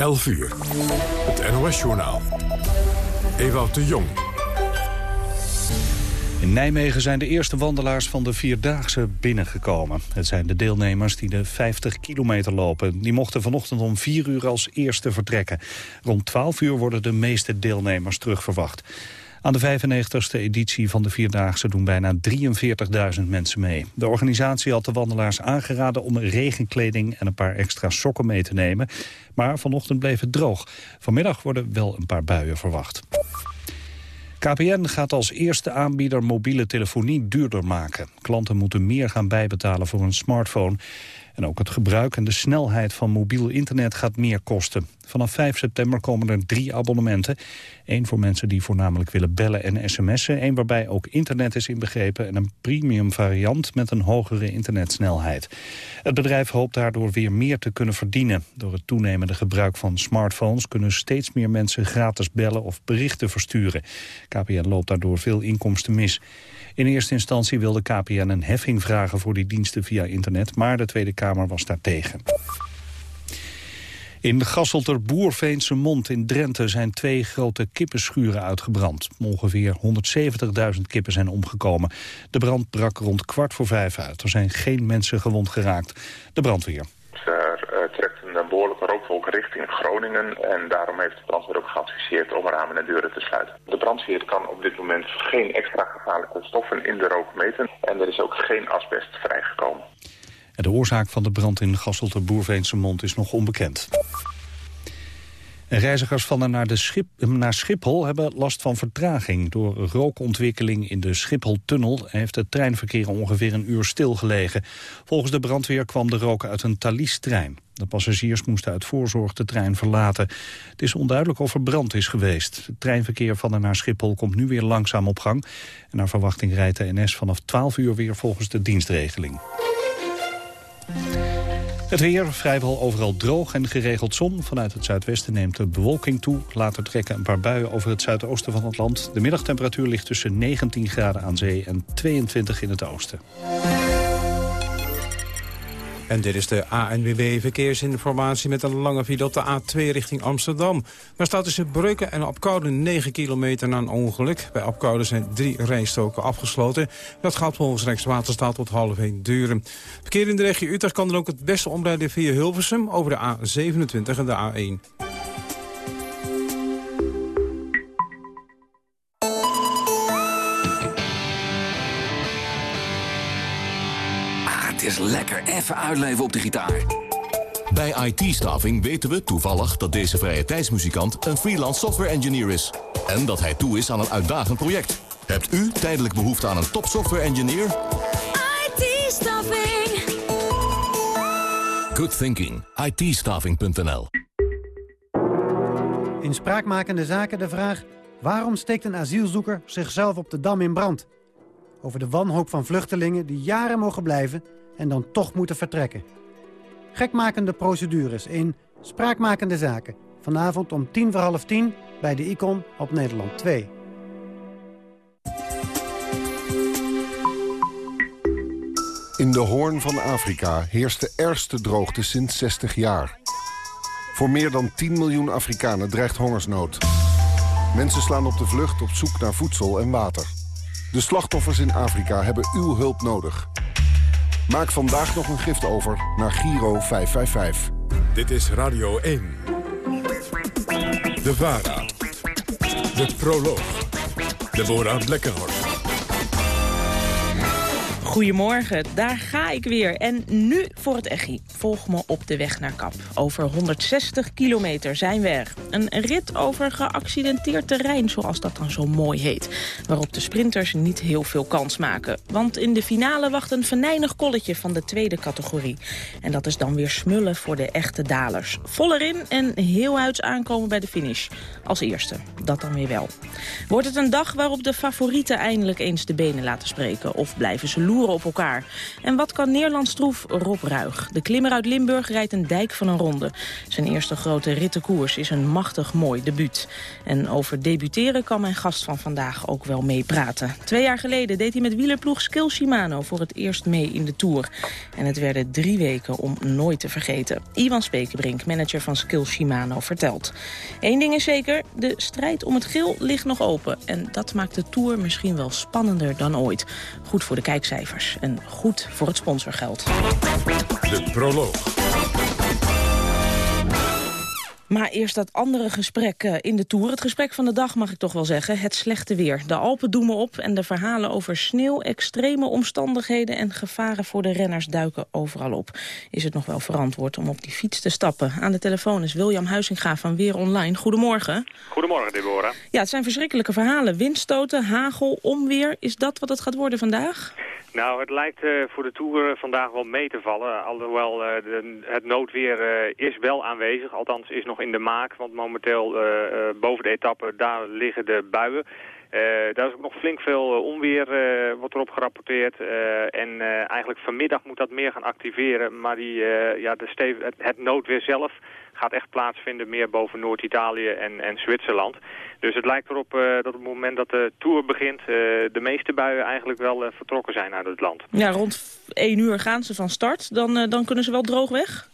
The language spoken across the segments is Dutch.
11 uur. Het NOS-journaal. Ewout de Jong. In Nijmegen zijn de eerste wandelaars van de Vierdaagse binnengekomen. Het zijn de deelnemers die de 50 kilometer lopen. Die mochten vanochtend om 4 uur als eerste vertrekken. Rond 12 uur worden de meeste deelnemers terugverwacht. Aan de 95ste editie van de Vierdaagse doen bijna 43.000 mensen mee. De organisatie had de wandelaars aangeraden om regenkleding en een paar extra sokken mee te nemen. Maar vanochtend bleef het droog. Vanmiddag worden wel een paar buien verwacht. KPN gaat als eerste aanbieder mobiele telefonie duurder maken. Klanten moeten meer gaan bijbetalen voor een smartphone. En ook het gebruik en de snelheid van mobiel internet gaat meer kosten. Vanaf 5 september komen er drie abonnementen. Eén voor mensen die voornamelijk willen bellen en sms'en. Eén waarbij ook internet is inbegrepen. En een premium variant met een hogere internetsnelheid. Het bedrijf hoopt daardoor weer meer te kunnen verdienen. Door het toenemende gebruik van smartphones... kunnen steeds meer mensen gratis bellen of berichten versturen. KPN loopt daardoor veel inkomsten mis. In eerste instantie wilde KPN een heffing vragen voor die diensten via internet, maar de Tweede Kamer was daar tegen. In de Gasselter Boerveense Mond in Drenthe zijn twee grote kippenschuren uitgebrand. Ongeveer 170.000 kippen zijn omgekomen. De brand brak rond kwart voor vijf uit. Er zijn geen mensen gewond geraakt. De brandweer behoorlijke richting Groningen. En daarom heeft de brandweer ook geadviseerd om ramen en deuren te sluiten. De brandweer kan op dit moment geen extra gevaarlijke stoffen in de rook meten. En er is ook geen asbest vrijgekomen. De oorzaak van de brand in Gasselte Boerveense Mond is nog onbekend. Reizigers van en naar, de Schip, naar Schiphol hebben last van vertraging. Door rookontwikkeling in de Schiphol-tunnel heeft het treinverkeer ongeveer een uur stilgelegen. Volgens de brandweer kwam de rook uit een Thalys-trein. De passagiers moesten uit voorzorg de trein verlaten. Het is onduidelijk of er brand is geweest. Het treinverkeer van en naar Schiphol komt nu weer langzaam op gang. En naar verwachting rijdt de NS vanaf 12 uur weer volgens de dienstregeling. Het weer vrijwel overal droog en geregeld zon. Vanuit het zuidwesten neemt de bewolking toe. Later trekken een paar buien over het zuidoosten van het land. De middagtemperatuur ligt tussen 19 graden aan zee en 22 in het oosten. En dit is de ANWB Verkeersinformatie met een lange file op de A2 richting Amsterdam. Daar staat tussen Brugge en Apkoude 9 kilometer na een ongeluk. Bij Apkoude zijn drie rijstoken afgesloten. Dat gaat volgens Rijkswaterstaat tot half 1 duren. Verkeer in de regio Utrecht kan dan ook het beste omrijden via Hilversum over de A27 en de A1. Is lekker even uitleven op de gitaar. Bij IT-staffing weten we toevallig dat deze vrije tijdsmuzikant een freelance software engineer is. En dat hij toe is aan een uitdagend project. Hebt u tijdelijk behoefte aan een top software engineer? IT-staffing. Good thinking. it In spraakmakende zaken de vraag... waarom steekt een asielzoeker zichzelf op de Dam in brand? Over de wanhoop van vluchtelingen die jaren mogen blijven en dan toch moeten vertrekken. Gekmakende procedures in Spraakmakende Zaken. Vanavond om tien voor half tien bij de Icon op Nederland 2. In de hoorn van Afrika heerst de ergste droogte sinds 60 jaar. Voor meer dan 10 miljoen Afrikanen dreigt hongersnood. Mensen slaan op de vlucht op zoek naar voedsel en water. De slachtoffers in Afrika hebben uw hulp nodig. Maak vandaag nog een gift over naar Giro 555. Dit is Radio 1. De VARA. De Proloog. Deborah Blekkenhorst. Goedemorgen, daar ga ik weer. En nu voor het echi. Volg me op de weg naar Kap. Over 160 kilometer zijn we er. Een rit over geaccidenteerd terrein, zoals dat dan zo mooi heet. Waarop de sprinters niet heel veel kans maken. Want in de finale wacht een venijnig kolletje van de tweede categorie. En dat is dan weer smullen voor de echte dalers. Vol erin en heel uits aankomen bij de finish. Als eerste, dat dan weer wel. Wordt het een dag waarop de favorieten eindelijk eens de benen laten spreken? Of blijven ze loeren op elkaar? En wat kan Nederlands troef Rob Ruig, de klimmer uit Limburg rijdt een dijk van een ronde. Zijn eerste grote rittenkoers is een machtig mooi debuut. En over debuteren kan mijn gast van vandaag ook wel meepraten. Twee jaar geleden deed hij met wielerploeg Skill Shimano voor het eerst mee in de Tour. En het werden drie weken om nooit te vergeten. Ivan Spekenbrink, manager van Skill Shimano, vertelt. Eén ding is zeker, de strijd om het geel ligt nog open. En dat maakt de Tour misschien wel spannender dan ooit. Goed voor de kijkcijfers en goed voor het sponsorgeld. De proloog. Maar eerst dat andere gesprek eh, in de Tour. Het gesprek van de dag mag ik toch wel zeggen. Het slechte weer. De Alpen doen me op en de verhalen over sneeuw, extreme omstandigheden en gevaren voor de renners duiken overal op. Is het nog wel verantwoord om op die fiets te stappen? Aan de telefoon is William Huizinga van Weer Online. Goedemorgen. Goedemorgen, Deborah. Ja, het zijn verschrikkelijke verhalen. Windstoten, hagel, onweer. Is dat wat het gaat worden vandaag? Nou, het lijkt uh, voor de Tour vandaag wel mee te vallen. Alhoewel uh, de, het noodweer uh, is wel aanwezig. Althans is nog in de maak. Want momenteel boven de etappe, daar liggen de buien. daar is ook nog flink veel onweer, wordt erop gerapporteerd. en eigenlijk vanmiddag moet dat meer gaan activeren. Maar die, ja, de het, het noodweer zelf gaat echt plaatsvinden meer boven Noord-Italië en, en Zwitserland. Dus het lijkt erop uh, dat op het moment dat de Tour begint... Uh, de meeste buien eigenlijk wel uh, vertrokken zijn uit het land. Ja, rond 1 uur gaan ze van start. Dan, dan kunnen ze wel droog weg?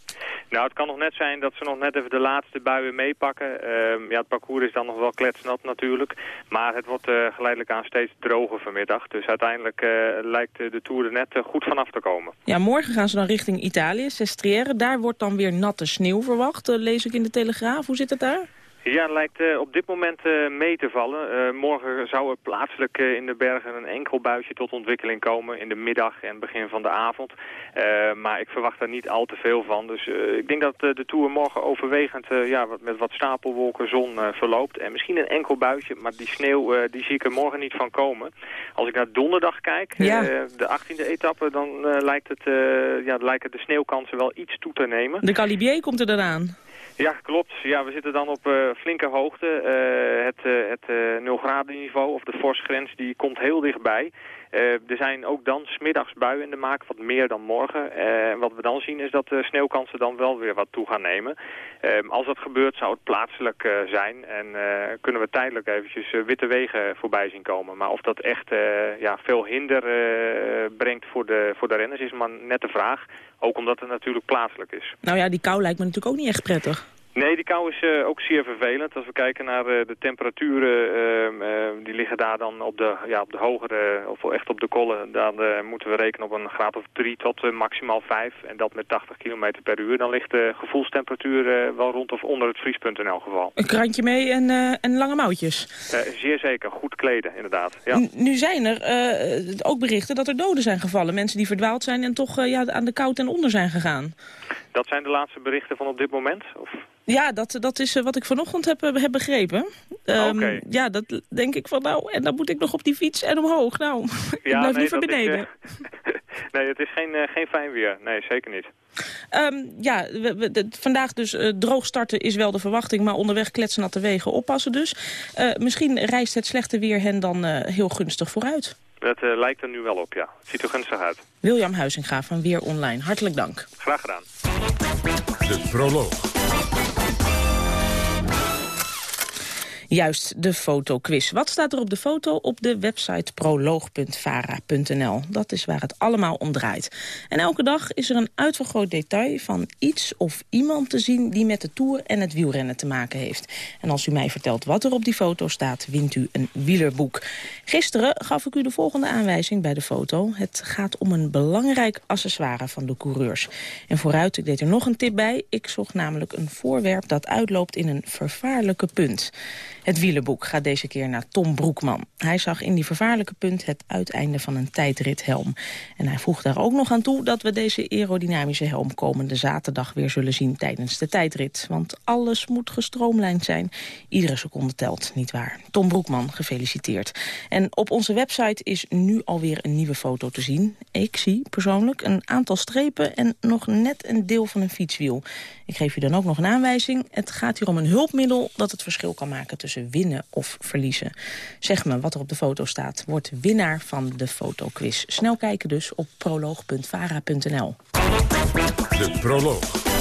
Nou, het kan nog net zijn dat ze nog net even de laatste buien meepakken. Uh, ja, het parcours is dan nog wel kletsnat natuurlijk. Maar het wordt uh, geleidelijk aan steeds droger vanmiddag. Dus uiteindelijk uh, lijkt de Tour er net goed vanaf te komen. Ja, morgen gaan ze dan richting Italië, Sestriere. Daar wordt dan weer natte sneeuw verwacht, lees ik in de Telegraaf. Hoe zit het daar? Ja, lijkt uh, op dit moment uh, mee te vallen. Uh, morgen zou er plaatselijk in de bergen een enkel buitje tot ontwikkeling komen in de middag en begin van de avond. maar ik verwacht daar niet al te veel van. Dus ik denk dat de Tour morgen overwegend ja, met wat stapelwolken zon verloopt. En misschien een enkel buitje, maar die sneeuw die zie ik er morgen niet van komen. Als ik naar donderdag kijk, ja. de 18e etappe, dan lijkt, het, ja, lijken de sneeuwkansen wel iets toe te nemen. De Calibier komt er dan aan. Ja, klopt. Ja, we zitten dan op uh, flinke hoogte. Uh, het uh, het 0 graden niveau, of de vorstgrens, die komt heel dichtbij. Er zijn ook dan smiddags buien in de maak, wat meer dan morgen. En wat we dan zien is dat de sneeuwkansen dan wel weer wat toe gaan nemen. als dat gebeurt zou het plaatselijk zijn en kunnen we tijdelijk eventjes witte wegen voorbij zien komen. Maar of dat echt ja, veel hinder brengt voor de, voor de renners is maar net de vraag. Ook omdat het natuurlijk plaatselijk is. Nou ja, die kou lijkt me natuurlijk ook niet echt prettig. Nee, die kou is uh, ook zeer vervelend. Als we kijken naar uh, de temperaturen, uh, die liggen daar dan op de, ja, op de hogere, of echt op de kollen. Dan moeten we rekenen op een graad of 3 tot maximaal 5. En dat met 80 km per uur. Dan ligt de gevoelstemperatuur wel rond of onder het vriespunt in elk geval. Een krantje mee en, en lange mouwtjes? zeer zeker. Goed kleden, inderdaad. Ja. nu zijn er ook berichten dat er doden zijn gevallen. Mensen die verdwaald zijn en toch ja, aan de kou ten onder zijn gegaan. Dat zijn de laatste berichten van op dit moment? Of? Ja, dat, dat is wat ik vanochtend heb, heb begrepen. Um, okay. Ja, dat denk ik van nou, en dan moet ik nog op die fiets en omhoog. Nou, ik ja, blijf nee, liever beneden. Is, uh, nee, het is geen, uh, geen fijn weer. Nee, zeker niet. Um, ja, we, we, de, vandaag dus uh, droog starten is wel de verwachting... maar onderweg kletsnatte wegen oppassen dus. misschien reist het slechte weer hen dan heel gunstig vooruit. Dat lijkt er nu wel op, ja. Het ziet er gunstig uit. William Huizinga van Weer Online, hartelijk dank. Graag gedaan. De proloog. Juist, de fotoquiz. Wat staat er op de foto? Op de website proloog.vara.nl. Dat is waar het allemaal om draait. En elke dag is er een uitvergroot detail van iets of iemand te zien... die met de Tour en het wielrennen te maken heeft. En als u mij vertelt wat er op die foto staat, wint u een wielerboek. Gisteren gaf ik u de volgende aanwijzing bij de foto. Het gaat om een belangrijk accessoire van de coureurs. En vooruit, ik deed er nog een tip bij. Ik zocht namelijk een voorwerp dat uitloopt in een vervaarlijke punt. Het wielerboek gaat deze keer naar Tom Broekman. Hij zag in die vervaarlijke punt het uiteinde van een tijdrithelm. En hij voegt daar ook nog aan toe dat we deze aerodynamische helm komende zaterdag weer zullen zien tijdens de tijdrit. Want alles moet gestroomlijnd zijn. Iedere seconde telt, nietwaar. Tom Broekman, gefeliciteerd. En op onze website is nu alweer een nieuwe foto te zien. Ik zie persoonlijk een aantal strepen en nog net een deel van een fietswiel. Ik geef u dan ook nog een aanwijzing. Het gaat hier om een hulpmiddel dat het verschil kan maken tussen winnen of verliezen. Zeg me wat er op de foto staat. Wordt winnaar van de fotoquiz. Snel kijken dus op proloog.vara.nl. De proloog.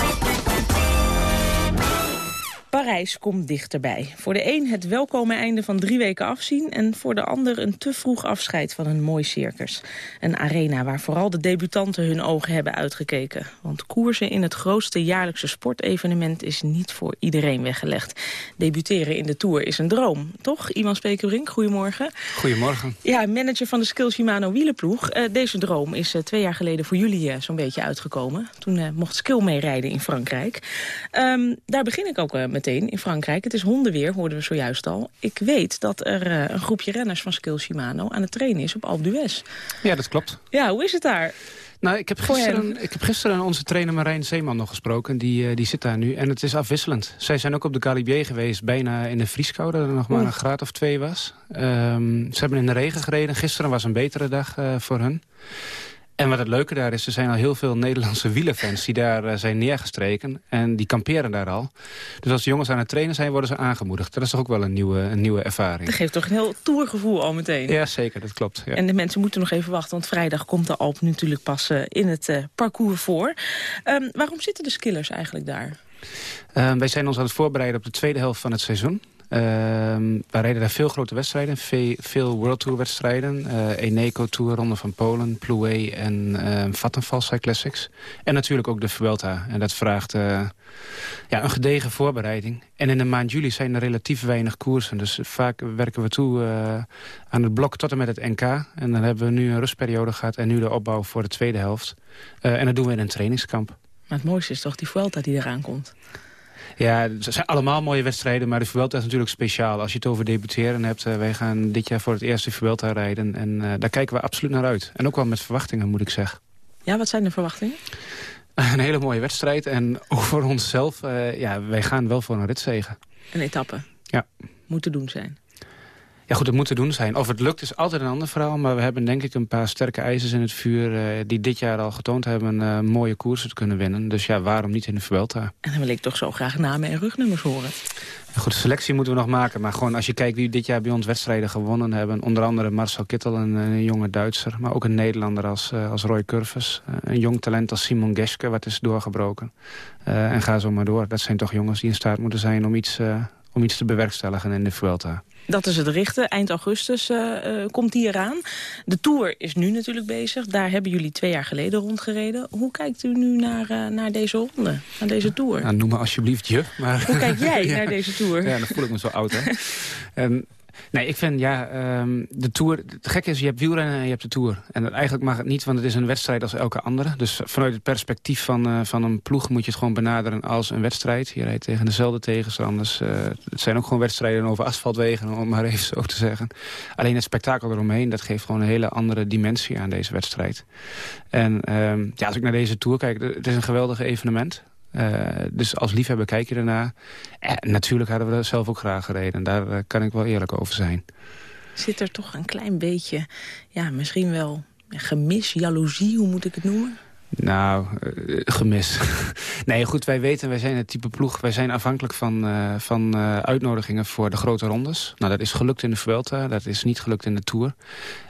Parijs komt dichterbij. Voor de een het welkome einde van drie weken afzien... en voor de ander een te vroeg afscheid van een mooi circus. Een arena waar vooral de debutanten hun ogen hebben uitgekeken. Want koersen in het grootste jaarlijkse sportevenement... is niet voor iedereen weggelegd. Debuteren in de Tour is een droom, toch? Ivan Spekerbrink, goedemorgen. Goedemorgen. Ja, manager van de Skills Shimano wielenploeg. Uh, deze droom is uh, twee jaar geleden voor jullie uh, zo'n beetje uitgekomen. Toen mocht Skill meerijden in Frankrijk. Um, daar begin ik ook met in Frankrijk. Het is hondenweer, hoorden we zojuist al. Ik weet dat er uh, een groepje renners van Skill Shimano aan het trainen is op Alpe d'Huez. Ja, dat klopt. Ja, hoe is het daar? Nou, ik heb, gisteren, ik heb gisteren onze trainer Marijn Zeeman nog gesproken. Die, uh, die zit daar nu. En het is afwisselend. Zij zijn ook op de Galibier geweest, bijna in de vrieskou. Dat er nog maar een graad of twee was. Um, ze hebben in de regen gereden. Gisteren was een betere dag uh, voor hun. En wat het leuke daar is, er zijn al heel veel Nederlandse wielerfans die daar uh, zijn neergestreken. En die kamperen daar al. Dus als de jongens aan het trainen zijn, worden ze aangemoedigd. Dat is toch ook wel een nieuwe, een nieuwe ervaring. Dat geeft toch een heel tourgevoel al meteen. Ja, zeker, dat klopt. Ja. En de mensen moeten nog even wachten, want vrijdag komt de Alp natuurlijk pas uh, in het uh, parcours voor. Um, waarom zitten de skillers eigenlijk daar? Uh, wij zijn ons aan het voorbereiden op de tweede helft van het seizoen. Uh, wij rijden daar veel grote wedstrijden, veel, World Tour wedstrijden. Uh, Eneco Tour, Ronde van Polen, Plouay en uh, Vattenfall Classics. En natuurlijk ook de Vuelta. En dat vraagt ja, een gedegen voorbereiding. En in de maand juli zijn er relatief weinig koersen. Dus vaak werken we toe aan het blok tot en met het NK. En dan hebben we nu een rustperiode gehad en nu de opbouw voor de tweede helft. en dat doen we in een trainingskamp. Maar het mooiste is toch die Vuelta die eraan komt? Ja, het zijn allemaal mooie wedstrijden, maar de Vuelta is natuurlijk speciaal. Als je het over debuteren hebt, uh, wij gaan dit jaar voor het eerst de Vuelta rijden. En uh, daar kijken we absoluut naar uit. En ook wel met verwachtingen, moet ik zeggen. Ja, wat zijn de verwachtingen? Een hele mooie wedstrijd. En ook voor onszelf, uh, ja, wij gaan wel voor een ritzegen. Een etappe? Ja. Moet te doen zijn? Ja goed, het moet te doen zijn. Of het lukt is altijd een ander verhaal. Maar we hebben denk ik een paar sterke ijzers in het vuur... Uh, die dit jaar al getoond hebben uh, mooie koersen te kunnen winnen. Dus ja, waarom niet in de Vuelta? En dan wil ik toch zo graag namen en rugnummers horen. Goed, de selectie moeten we nog maken. Maar gewoon als je kijkt wie dit jaar bij ons wedstrijden gewonnen hebben... onder andere Marcel Kittel, een, een jonge Duitser. Maar ook een Nederlander als, als Roy Curves. een jong talent als Simon Geske, wat is doorgebroken. en ga zo maar door. Dat zijn toch jongens die in staat moeten zijn om iets, om iets te bewerkstelligen in de Vuelta. Dat is het richten. Eind augustus uh, uh, komt die eraan. De Tour is nu natuurlijk bezig. Daar hebben jullie twee jaar geleden rondgereden. Hoe kijkt u nu naar, uh, naar deze ronde, naar deze Tour? Nou, noem me alsjeblieft je. Maar... Hoe kijk jij ja. naar deze Tour? Ja, dan voel ik me zo oud, hè. en, Nee, ik vind, ja, um, de Tour... Het gekke is, je hebt wielrennen en je hebt de Tour. En eigenlijk mag het niet, want het is een wedstrijd als elke andere. Dus vanuit het perspectief van, uh, van een ploeg moet je het gewoon benaderen als een wedstrijd. Je rijdt tegen dezelfde tegenstanders. Uh, het zijn ook gewoon wedstrijden over asfaltwegen, om maar even zo te zeggen. Alleen het spektakel eromheen, dat geeft gewoon een hele andere dimensie aan deze wedstrijd. En um, ja, als ik naar deze Tour kijk, het is een geweldig evenement. Uh, dus als liefhebber kijk je ernaar. En natuurlijk hadden we dat zelf ook graag gereden. Daar uh, kan ik wel eerlijk over zijn. Zit er toch een klein beetje, ja, misschien wel gemis, jaloezie, hoe moet ik het noemen? Nou, uh, gemis. nee, goed, wij weten, wij zijn het type ploeg... wij zijn afhankelijk van, van uitnodigingen voor de grote rondes. Nou, dat is gelukt in de Vuelta, dat is niet gelukt in de Tour.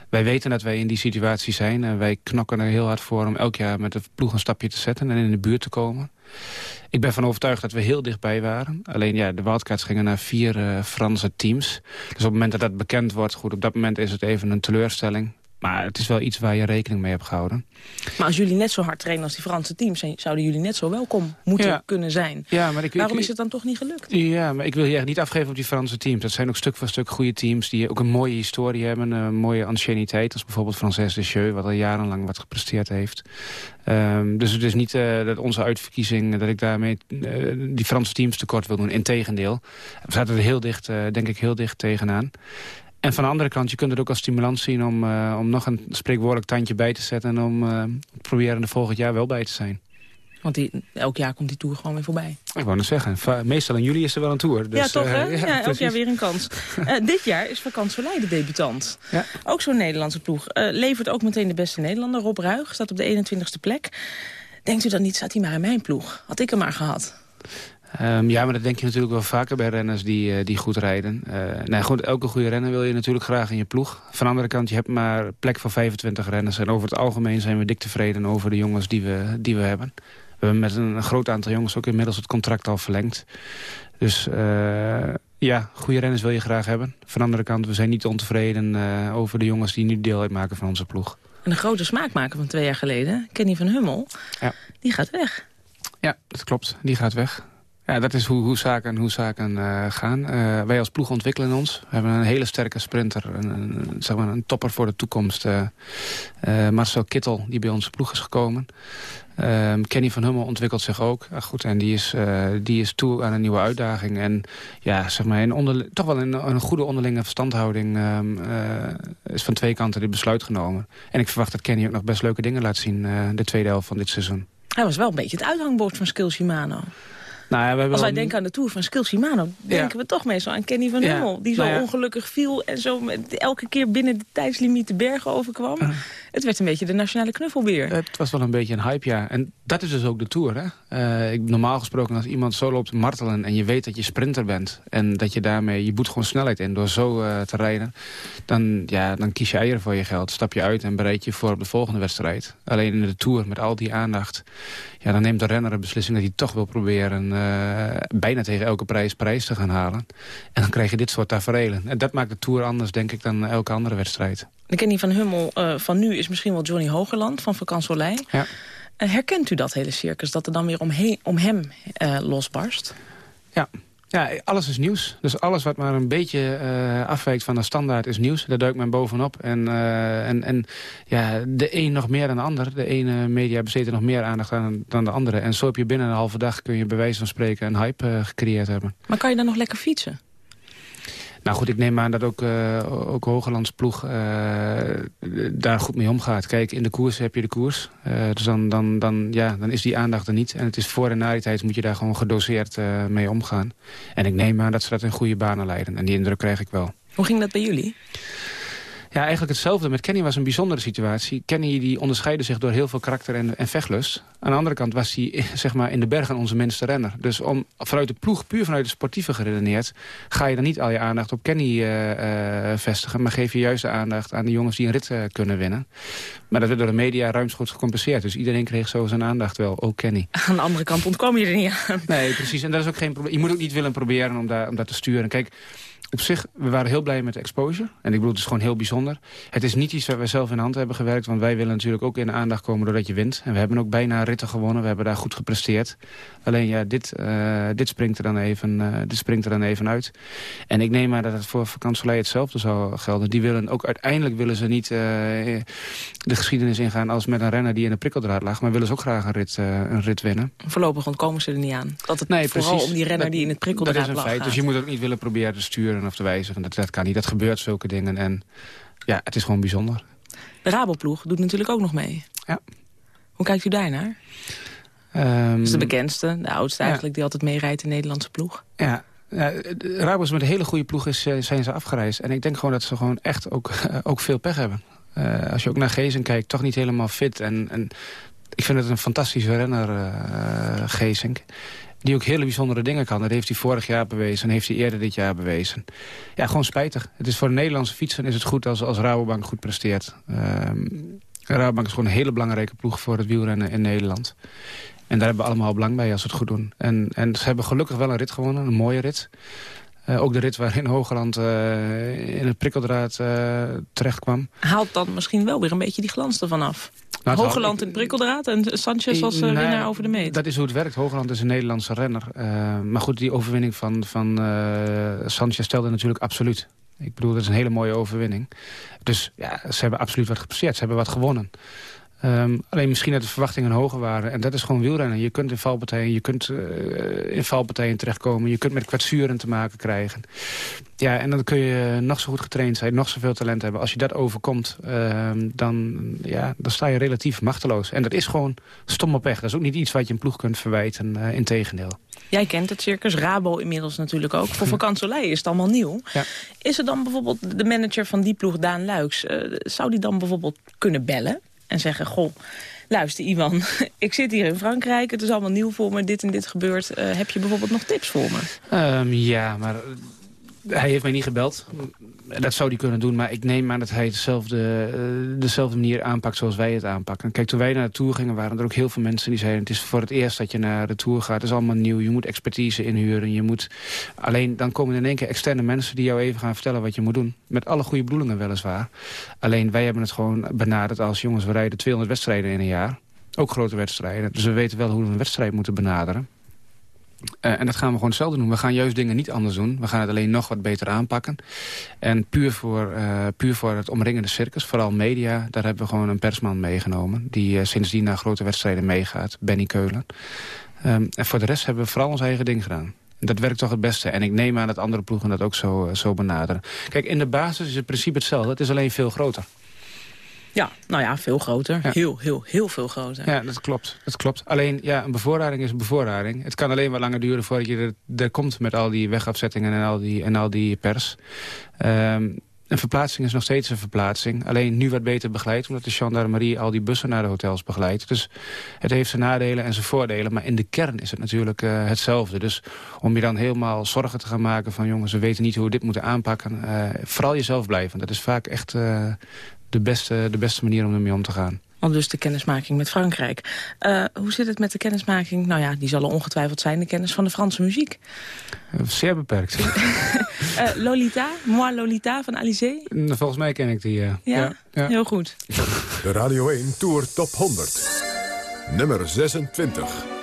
Wij weten dat wij in die situatie zijn. En wij knokken er heel hard voor om elk jaar met de ploeg een stapje te zetten... en in de buurt te komen. Ik ben van overtuigd dat we heel dichtbij waren. Alleen ja, de wildcards gingen naar vier uh, Franse teams. Dus op het moment dat dat bekend wordt, goed, op dat moment is het even een teleurstelling. Maar het is wel iets waar je rekening mee hebt gehouden. Maar als jullie net zo hard trainen als die Franse teams... zouden jullie net zo welkom moeten ja. kunnen zijn. Ja, maar ik, Waarom ik, is het dan toch niet gelukt? Ja, maar ik wil je echt niet afgeven op die Franse teams. Dat zijn ook stuk voor stuk goede teams... die ook een mooie historie hebben, een mooie anciëniteit. Als bijvoorbeeld Frances de Jeu, wat al jarenlang wat gepresteerd heeft. Um, dus het is niet uh, dat onze uitverkiezing... dat ik daarmee uh, die Franse teams tekort wil doen. Integendeel. We zaten er heel dicht, uh, denk ik, heel dicht tegenaan. En van de andere kant, je kunt het ook als stimulans zien... om, uh, om nog een spreekwoordelijk tandje bij te zetten... en om uh, proberen er volgend jaar wel bij te zijn. Want die, elk jaar komt die Tour gewoon weer voorbij. Ik wou net zeggen, meestal in juli is er wel een Tour. Dus, ja, toch hè? Uh, ja, ja elk jaar weer een kans. dit jaar is Vakant Soleil de debutant. Ja. Ook zo'n Nederlandse ploeg. levert ook meteen de beste Nederlander. Rob Ruig staat op de 21ste plek. Denkt u dan niet, staat hij maar in mijn ploeg? Had ik hem maar gehad. Ehm, ja, maar dat denk je natuurlijk wel vaker bij renners die, eh, die goed rijden. Uh, nou, goed, elke goede renner wil je natuurlijk graag in je ploeg. Van de andere kant, je hebt maar plek voor 25 renners. En over het algemeen zijn we dik tevreden over de jongens die we, die we hebben. We hebben met een, groot aantal jongens ook inmiddels het contract al verlengd. Dus uh, ja, goede renners wil je graag hebben. Van de andere kant, we zijn niet ontevreden over de jongens die nu deel uitmaken van onze ploeg. En de grote smaakmaker van twee jaar geleden, Kenny van Hummel, ja. die gaat weg. Ja, dat klopt. Die gaat weg. Ja, dat is hoe, hoe zaken, hoe zaken uh, gaan. Uh, wij als ploeg ontwikkelen ons. We hebben een hele sterke sprinter. Een, een zeg maar een topper voor de toekomst. Uh, Marcel Kittel, die bij onze ploeg is gekomen. Ehm, Kenny van Hummel ontwikkelt zich ook. goed, en die is, die is toe aan een nieuwe uitdaging. En ja, zeg maar, in onder, toch wel in een goede onderlinge verstandhouding... Um, is van twee kanten dit besluit genomen. En ik verwacht dat Kenny ook nog best leuke dingen laat zien... de tweede helft van dit seizoen. Hij was wel een beetje het uithangbord van Skills Shimano. Nou ja, we Als wij denken aan de Tour van Skill Shimano... denken we toch meestal aan Kenny van Hummel. Die zo nou ongelukkig viel en zo met, elke keer binnen de tijdslimiet de bergen overkwam. Het werd een beetje de nationale knuffelbeer. Het was wel een beetje een hype, ja. En dat is dus ook de Tour, hè. Uh, ik, normaal gesproken als iemand zo loopt martelen... en je weet dat je sprinter bent... en dat je daarmee... je boet gewoon snelheid in door zo uh, te rijden... Dan, ja, dan kies je eieren voor je geld. Stap je uit en bereid je voor op de volgende wedstrijd. Alleen in de Tour, met al die aandacht... Ja, dan neemt de renner een beslissing dat hij toch wil proberen... Uh, bijna tegen elke prijs prijs te gaan halen. En dan krijg je dit soort tafereelen. En dat maakt de Tour anders, denk ik, dan elke andere wedstrijd. De Kenny van Hummel uh, van nu is misschien wel Johnny Hogerland van Vakansolei. Ja. Uh, herkent u dat hele circus, dat er dan weer omheen, om hem uh, losbarst? Ja, ja, alles is nieuws. Dus alles wat maar een beetje uh, afwijkt van de standaard is nieuws. Daar duikt men bovenop. En, uh, en, en ja, de een nog meer dan de ander. De ene media besteedt nog meer aandacht aan dan de andere. En zo heb je binnen een halve dag kun je bij wijze van spreken een hype gecreëerd hebben. Maar kan je dan nog lekker fietsen? Nou goed, ik neem aan dat ook, uh, ook Hogelands ploeg uh, daar goed mee omgaat. Kijk, in de koers heb je de koers. Uh, dus dan, dan, dan, ja, dan is die aandacht er niet. En het is voor en na die tijd moet je daar gewoon gedoseerd mee omgaan. En ik neem aan dat ze dat in goede banen leiden. En die indruk krijg ik wel. Hoe ging dat bij jullie? Ja, eigenlijk hetzelfde. Met Kenny was een bijzondere situatie. Kenny die onderscheidde zich door heel veel karakter en, en vechtlust. Aan de andere kant was hij zeg maar, in de bergen onze minste renner. Dus om, vanuit de ploeg, puur vanuit de sportieve geredeneerd... ga je dan niet al je aandacht op Kenny uh, uh, vestigen... maar geef je juist de aandacht aan de jongens die een rit uh, kunnen winnen. Maar dat werd door de media ruimschoots gecompenseerd. Dus iedereen kreeg zo zijn aandacht wel, ook Kenny. Aan de andere kant ontkom je er niet aan. Nee, precies. En dat is ook geen probleem. Je moet ook niet willen proberen om, daar, om dat te sturen. Kijk op zich, we waren heel blij met de exposure. En ik bedoel, het is gewoon heel bijzonder. Het is niet iets waar wij zelf in hand hebben gewerkt. Want wij willen natuurlijk ook in de aandacht komen doordat je wint. En we hebben ook bijna ritten gewonnen. We hebben daar goed gepresteerd. Alleen ja, dit, uh, dit, springt, er dan even, uh, dit springt er dan even uit. En ik neem maar dat het voor vakantielei hetzelfde zou gelden. Die willen ook uiteindelijk willen ze niet uh, de geschiedenis ingaan als met een renner die in de prikkeldraad lag. Maar willen ze ook graag een rit, een rit winnen. Voorlopig ontkomen ze er niet aan. Dat het nee, vooral precies. om die renner dat, die in het prikkeldraad lag Dat is een feit. Gaat. Dus je moet ook niet willen proberen te sturen of te wijzigen. Dat, dat kan niet. Dat gebeurt zulke dingen. En ja, het is gewoon bijzonder. De Raboploeg doet natuurlijk ook nog mee. Ja. Hoe kijkt u daarnaar? Um, dat is de bekendste, de oudste eigenlijk, die altijd meerijdt in de Nederlandse ploeg. Ja, ja, Rabo is met een hele goede ploeg is, zijn ze afgereisd. En ik denk gewoon dat ze gewoon echt ook, ook veel pech hebben. Uh, als je ook naar Gezen kijkt, toch niet helemaal fit. En, en ik vind het een fantastische renner, uh, Geesink die ook hele bijzondere dingen kan. Dat heeft hij vorig jaar bewezen en heeft hij eerder dit jaar bewezen. Ja, gewoon spijtig. Het is voor de Nederlandse fietsen is het goed als, als Rabobank goed presteert. Um, Rabobank is gewoon een hele belangrijke ploeg voor het wielrennen in Nederland. En daar hebben we allemaal belang bij als we het goed doen. En, en ze hebben gelukkig wel een rit gewonnen, een mooie rit. Uh, ook de rit waarin Hogeland uh, in het prikkeldraad uh, terecht kwam. Haalt dan misschien wel weer een beetje die glans ervan af? Nou, Hogeland in prikkeldraad en Sanchez als nou, winnaar over de meet. Dat is hoe het werkt. Hogeland is een Nederlandse renner. maar goed, die overwinning van, van Sanchez stelde natuurlijk absoluut. Ik bedoel, dat is een hele mooie overwinning. Dus ja, ze hebben absoluut wat gepresteerd. Ze hebben wat gewonnen. Um, alleen misschien dat de verwachtingen hoger waren. En dat is gewoon wielrennen. Je kunt in valpartijen, je kunt uh, in valpartijen terechtkomen. Je kunt met kwetsuren te maken krijgen. Ja, en dan kun je nog zo goed getraind zijn, nog zoveel talent hebben. Als je dat overkomt, uh, dan, ja, dan sta je relatief machteloos. En dat is gewoon stom op weg. Dat is ook niet iets wat je een ploeg kunt verwijten, uh, in tegendeel. Jij kent het circus, Rabo inmiddels natuurlijk ook. Voor Vakansolei is het allemaal nieuw. Ja. Is er dan bijvoorbeeld de manager van die ploeg, Daan Luiks... Uh, zou die dan bijvoorbeeld kunnen bellen en zeggen... goh, Luister, Ivan, ik zit hier in Frankrijk. Het is allemaal nieuw voor me. Dit en dit gebeurt. Uh, heb je bijvoorbeeld nog tips voor me? Um, ja, maar hij heeft mij niet gebeld. Dat zou hij kunnen doen, maar ik neem aan dat hij dezelfde, uh, dezelfde manier aanpakt zoals wij het aanpakken. Kijk, toen wij naar de Tour gingen waren er ook heel veel mensen die zeiden... het is voor het eerst dat je naar de Tour gaat, het is allemaal nieuw. Je moet expertise inhuren, je moet... Alleen dan komen er in één keer externe mensen die jou even gaan vertellen wat je moet doen. Met alle goede bedoelingen weliswaar. Alleen wij hebben het gewoon benaderd als jongens, we rijden 200 wedstrijden in een jaar. Ook grote wedstrijden. Dus we weten wel hoe we een wedstrijd moeten benaderen. Uh, en dat gaan we gewoon hetzelfde doen. We gaan juist dingen niet anders doen. We gaan het alleen nog wat beter aanpakken. En puur voor, uh, puur voor het omringende circus, vooral media... daar hebben we gewoon een persman meegenomen... die uh, sindsdien naar grote wedstrijden meegaat, Benny Keulen. Um, en voor de rest hebben we vooral ons eigen ding gedaan. Dat werkt toch het beste. En ik neem aan dat andere ploegen dat ook zo, zo benaderen. Kijk, in de basis is het principe hetzelfde. Het is alleen veel groter. Ja, nou ja, veel groter. Heel, heel, heel veel groter. Ja, dat klopt. Dat klopt. Alleen, ja, een bevoorrading is een bevoorrading. Het kan alleen wat langer duren voordat je er, er komt met al die wegafzettingen en al die, en al die pers. Um, een verplaatsing is nog steeds een verplaatsing. Alleen nu wat beter begeleid, omdat de gendarmerie al die bussen naar de hotels begeleidt. Dus het heeft zijn nadelen en zijn voordelen. Maar in de kern is het natuurlijk uh, hetzelfde. Dus om je dan helemaal zorgen te gaan maken van... jongens, we weten niet hoe we dit moeten aanpakken. Uh, vooral jezelf blijven. Dat is vaak echt uh, de beste, de beste manier om ermee om te gaan. Al dus de kennismaking met Frankrijk. Uh, hoe zit het met de kennismaking? Nou ja, die zal er ongetwijfeld zijn, de kennis van de Franse muziek. Zeer beperkt. uh, Lolita, Moi Lolita van Alizé? Volgens mij ken ik die, ja. Ja, ja. heel goed. De Radio 1 Tour Top 100. Nummer 26.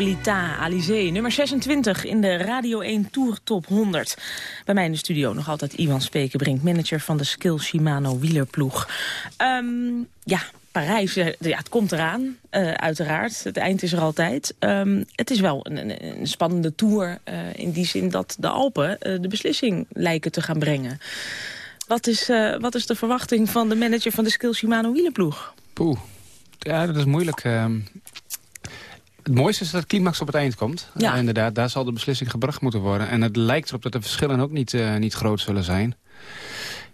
Lolita Alizé, nummer 26 in de Radio 1 Tour Top 100. Bij mij in de studio nog altijd Iwan Spekenbrink, manager van de Skill Shimano wielerploeg. Ehm, ja, Parijs, eh, ja, het komt eraan, eh, uiteraard. Het eind is er altijd. Ehm, het is wel een, spannende tour eh, in die zin dat de Alpen de beslissing lijken te gaan brengen. Wat is, wat is de verwachting van de manager van de Skill Shimano wielerploeg? Poeh. Ja, dat is moeilijk. Het mooiste is dat climax op het eind komt. Ja. Eh, inderdaad, daar zal de beslissing gebracht moeten worden. En het lijkt erop dat de verschillen ook niet, eh, niet groot zullen zijn.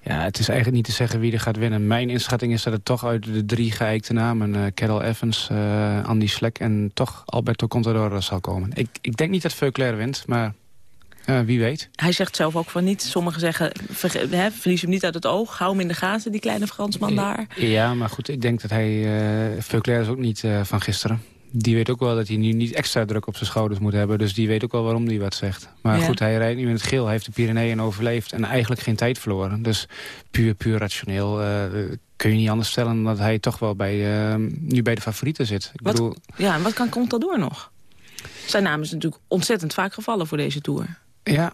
Ja, het is eigenlijk niet te zeggen wie er gaat winnen. Mijn inschatting is dat het toch uit de drie geëikte namen... eh Carol Evans, Andy Slek en toch Alberto Contador zal komen. Ik, ik denk niet dat Veuclair wint, maar wie weet. Hij zegt zelf ook van niet. Sommigen zeggen, hè, verlies hem niet uit het oog. Hou hem in de gaten, die kleine Fransman daar. Ja, maar goed, ik denk dat hij... Veuclair is ook niet van gisteren. Die weet ook wel dat hij nu niet extra druk op zijn schouders moet hebben. Dus die weet ook wel waarom hij wat zegt. Maar Ja. goed, hij rijdt nu in het geel. Hij heeft de Pyreneeën overleefd en eigenlijk geen tijd verloren. Dus puur, puur rationeel eh, kun je niet anders stellen... dan dat hij toch wel bij, eh, nu bij de favorieten zit. Ik Wat- bedoel, Ja, en wat kan Contador nog? Zijn naam is natuurlijk ontzettend vaak gevallen voor deze Tour. Ja,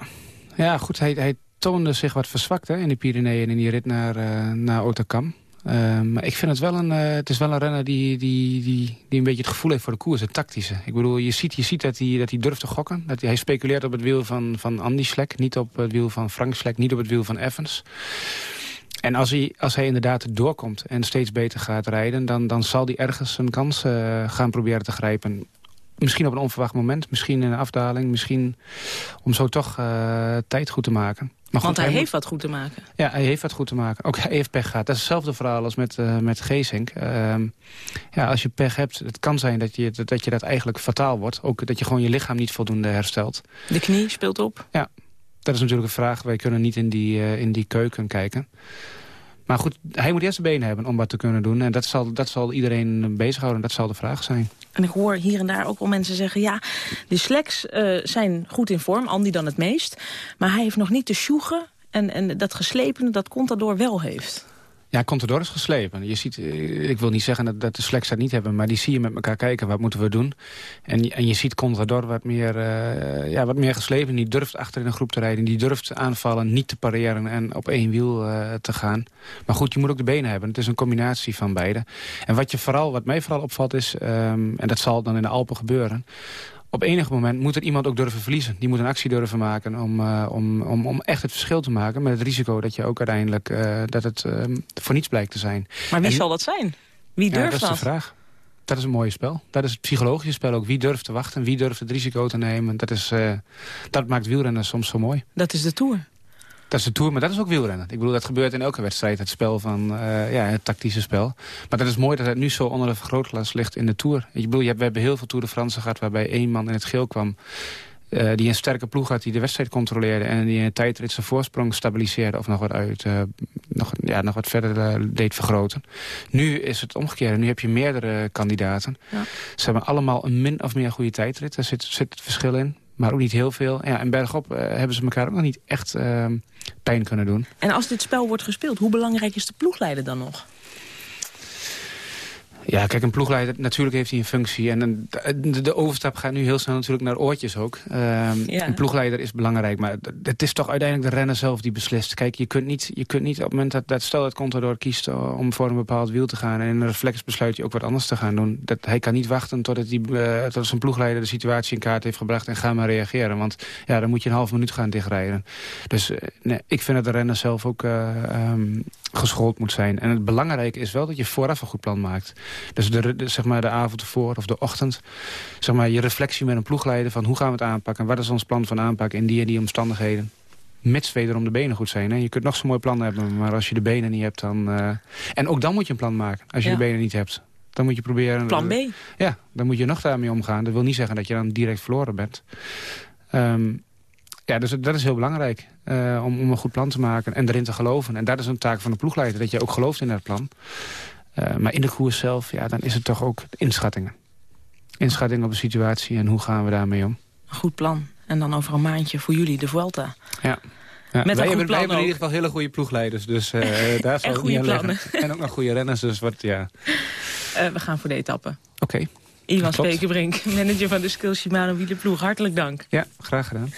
ja goed, hij, hij toonde zich wat verzwakt hè, in de Pyreneeën... in die rit naar, eh naar Otakam. Eh, maar ik vind het wel een, eh, het is wel een renner die, die, die, die een beetje het gevoel heeft voor de koers, het tactische. Ik bedoel, je ziet, je ziet dat, hij, dat durft te gokken. Dat hij, speculeert op het wiel van, van Andy Slek, niet op het wiel van Frank Slek, niet op het wiel van Evans. En als hij, als hij inderdaad doorkomt en steeds beter gaat rijden... dan, dan zal hij ergens een kans eh, gaan proberen te grijpen. Misschien op een onverwacht moment, misschien in een afdaling... misschien om zo toch eh, tijd goed te maken. Goed, Want hij, heeft wat goed te maken. ja, hij heeft wat goed te maken. Ook hij heeft pech gehad. Dat is hetzelfde verhaal als met, eh met Geesink. Ehm, ja, als je pech hebt, het kan zijn dat je, dat je dat eigenlijk fataal wordt. Ook dat je gewoon je lichaam niet voldoende herstelt. De knie speelt op. Ja, dat is natuurlijk een vraag. Wij kunnen niet in die, eh, in die keuken kijken. Maar goed, hij moet eerst de benen hebben om wat te kunnen doen. En dat zal, dat zal iedereen bezighouden. Dat zal de vraag zijn. En ik hoor hier en daar ook wel mensen zeggen... ja, de Sleks eh, zijn goed in vorm, Andy dan het meest. Maar hij heeft nog niet de sjoegen en, en dat geslepene dat Contador wel heeft. Ja, Contador is geslepen. Je ziet, eh, ik wil niet zeggen dat, dat de Sleks dat niet hebben... maar die zie je met elkaar kijken, wat moeten we doen? En, en je ziet Contador wat meer, eh, ja, wat meer geslepen. Die durft achter in een groep te rijden. Die durft aanvallen, niet te pareren en op één wiel eh, te gaan. Maar goed, je moet ook de benen hebben. Het is een combinatie van beide. En wat, je vooral, wat mij vooral opvalt is, ehm, en dat zal dan in de Alpen gebeuren... Op enig moment moet er iemand ook durven verliezen. Die moet een actie durven maken om, eh, om, om, om echt het verschil te maken... met het risico dat je ook uiteindelijk eh, dat het ehm, voor niets blijkt te zijn. Maar wie En- zal dat zijn? Wie ja, durft dat is de vraag. Dat is een mooie spel. Dat is het psychologische spel ook. Wie durft te wachten? Wie durft het risico te nemen? Dat, is, eh, dat maakt wielrennen soms zo mooi. Dat is de Tour. Dat is de Tour, maar dat is ook wielrennen. Ik bedoel, dat gebeurt in elke wedstrijd. Het spel van, eh, ja, het tactische spel. Maar dat is mooi dat het nu zo onder de vergrootglas ligt in de Tour. Ik bedoel, je hebt, we hebben heel veel Tour de France gehad... waarbij één man in het geel kwam... eh, die een sterke ploeg had, die de wedstrijd controleerde... en die in een tijdrit zijn voorsprong stabiliseerde... of nog wat, uit, eh, nog, ja, nog wat verder deed vergroten. Nu is het omgekeerd. Nu heb je meerdere kandidaten. Ja. Ze hebben allemaal een min of meer goede tijdrit. Daar zit, zit het verschil in. Maar ook niet heel veel. Ja, en bergop eh, hebben ze elkaar ook nog niet echt eh, pijn kunnen doen. En als dit spel wordt gespeeld, hoe belangrijk is de ploegleider dan nog? Ja, kijk, een ploegleider, natuurlijk heeft hij een functie. En een- de, overstap gaat nu heel snel natuurlijk naar oortjes ook. Ehm, Ja. Een ploegleider is belangrijk, maar het is toch uiteindelijk de renner zelf die beslist. Kijk, je kunt niet, je kunt niet op het moment dat, dat stel dat Contador kiest eh, om voor een bepaald wiel te gaan... en in een reflex besluit hij ook wat anders te gaan doen. Dat, hij kan niet wachten totdat, die, eh, tot zijn ploegleider de situatie in kaart heeft gebracht... en ga maar reageren, want ja, dan moet je een half minuut gaan dichtrijden. Dus eh, nee, ik vind dat de renner zelf ook ehm, geschoold moet zijn. En het belangrijke is wel dat je vooraf een goed plan maakt. Dus de, de- zeg maar de avond ervoor of de ochtend. Zeg maar je reflectie met een ploegleider van hoe gaan we het aanpakken. Wat is ons plan van aanpak in die en die omstandigheden. Mits wederom de benen goed zijn. Hè? Je kunt nog zo'n mooi plan hebben, maar als je de benen niet hebt dan... eh, En ook dan moet je een plan maken, als je Ja. de benen niet hebt. Dan moet je proberen... Plan B. Ja, dan moet je nog daarmee omgaan. Dat wil niet zeggen dat je dan direct verloren bent. Ehm, ja, dus dat is heel belangrijk. eh, om, om een goed plan te maken en erin te geloven. En dat is een taak van de ploegleider, dat je ook gelooft in dat plan. Eh, maar in de koers zelf, ja, dan is het toch ook inschattingen. Inschattingen op de situatie en hoe gaan we daarmee om. Een goed plan. En dan over een maandje voor jullie de Vuelta. Ja. Ja, Met een wij hebben, wij hebben in ieder geval hele goede ploegleiders. Dus eh, daar zal goede plannen. En ook nog goede renners. Dus wat, ja. Eh, we gaan voor de etappe. Oké. Iwan Klopt. Spekerbrink, manager van de Skill Shimano wielerploeg. Hartelijk dank. Ja, graag gedaan.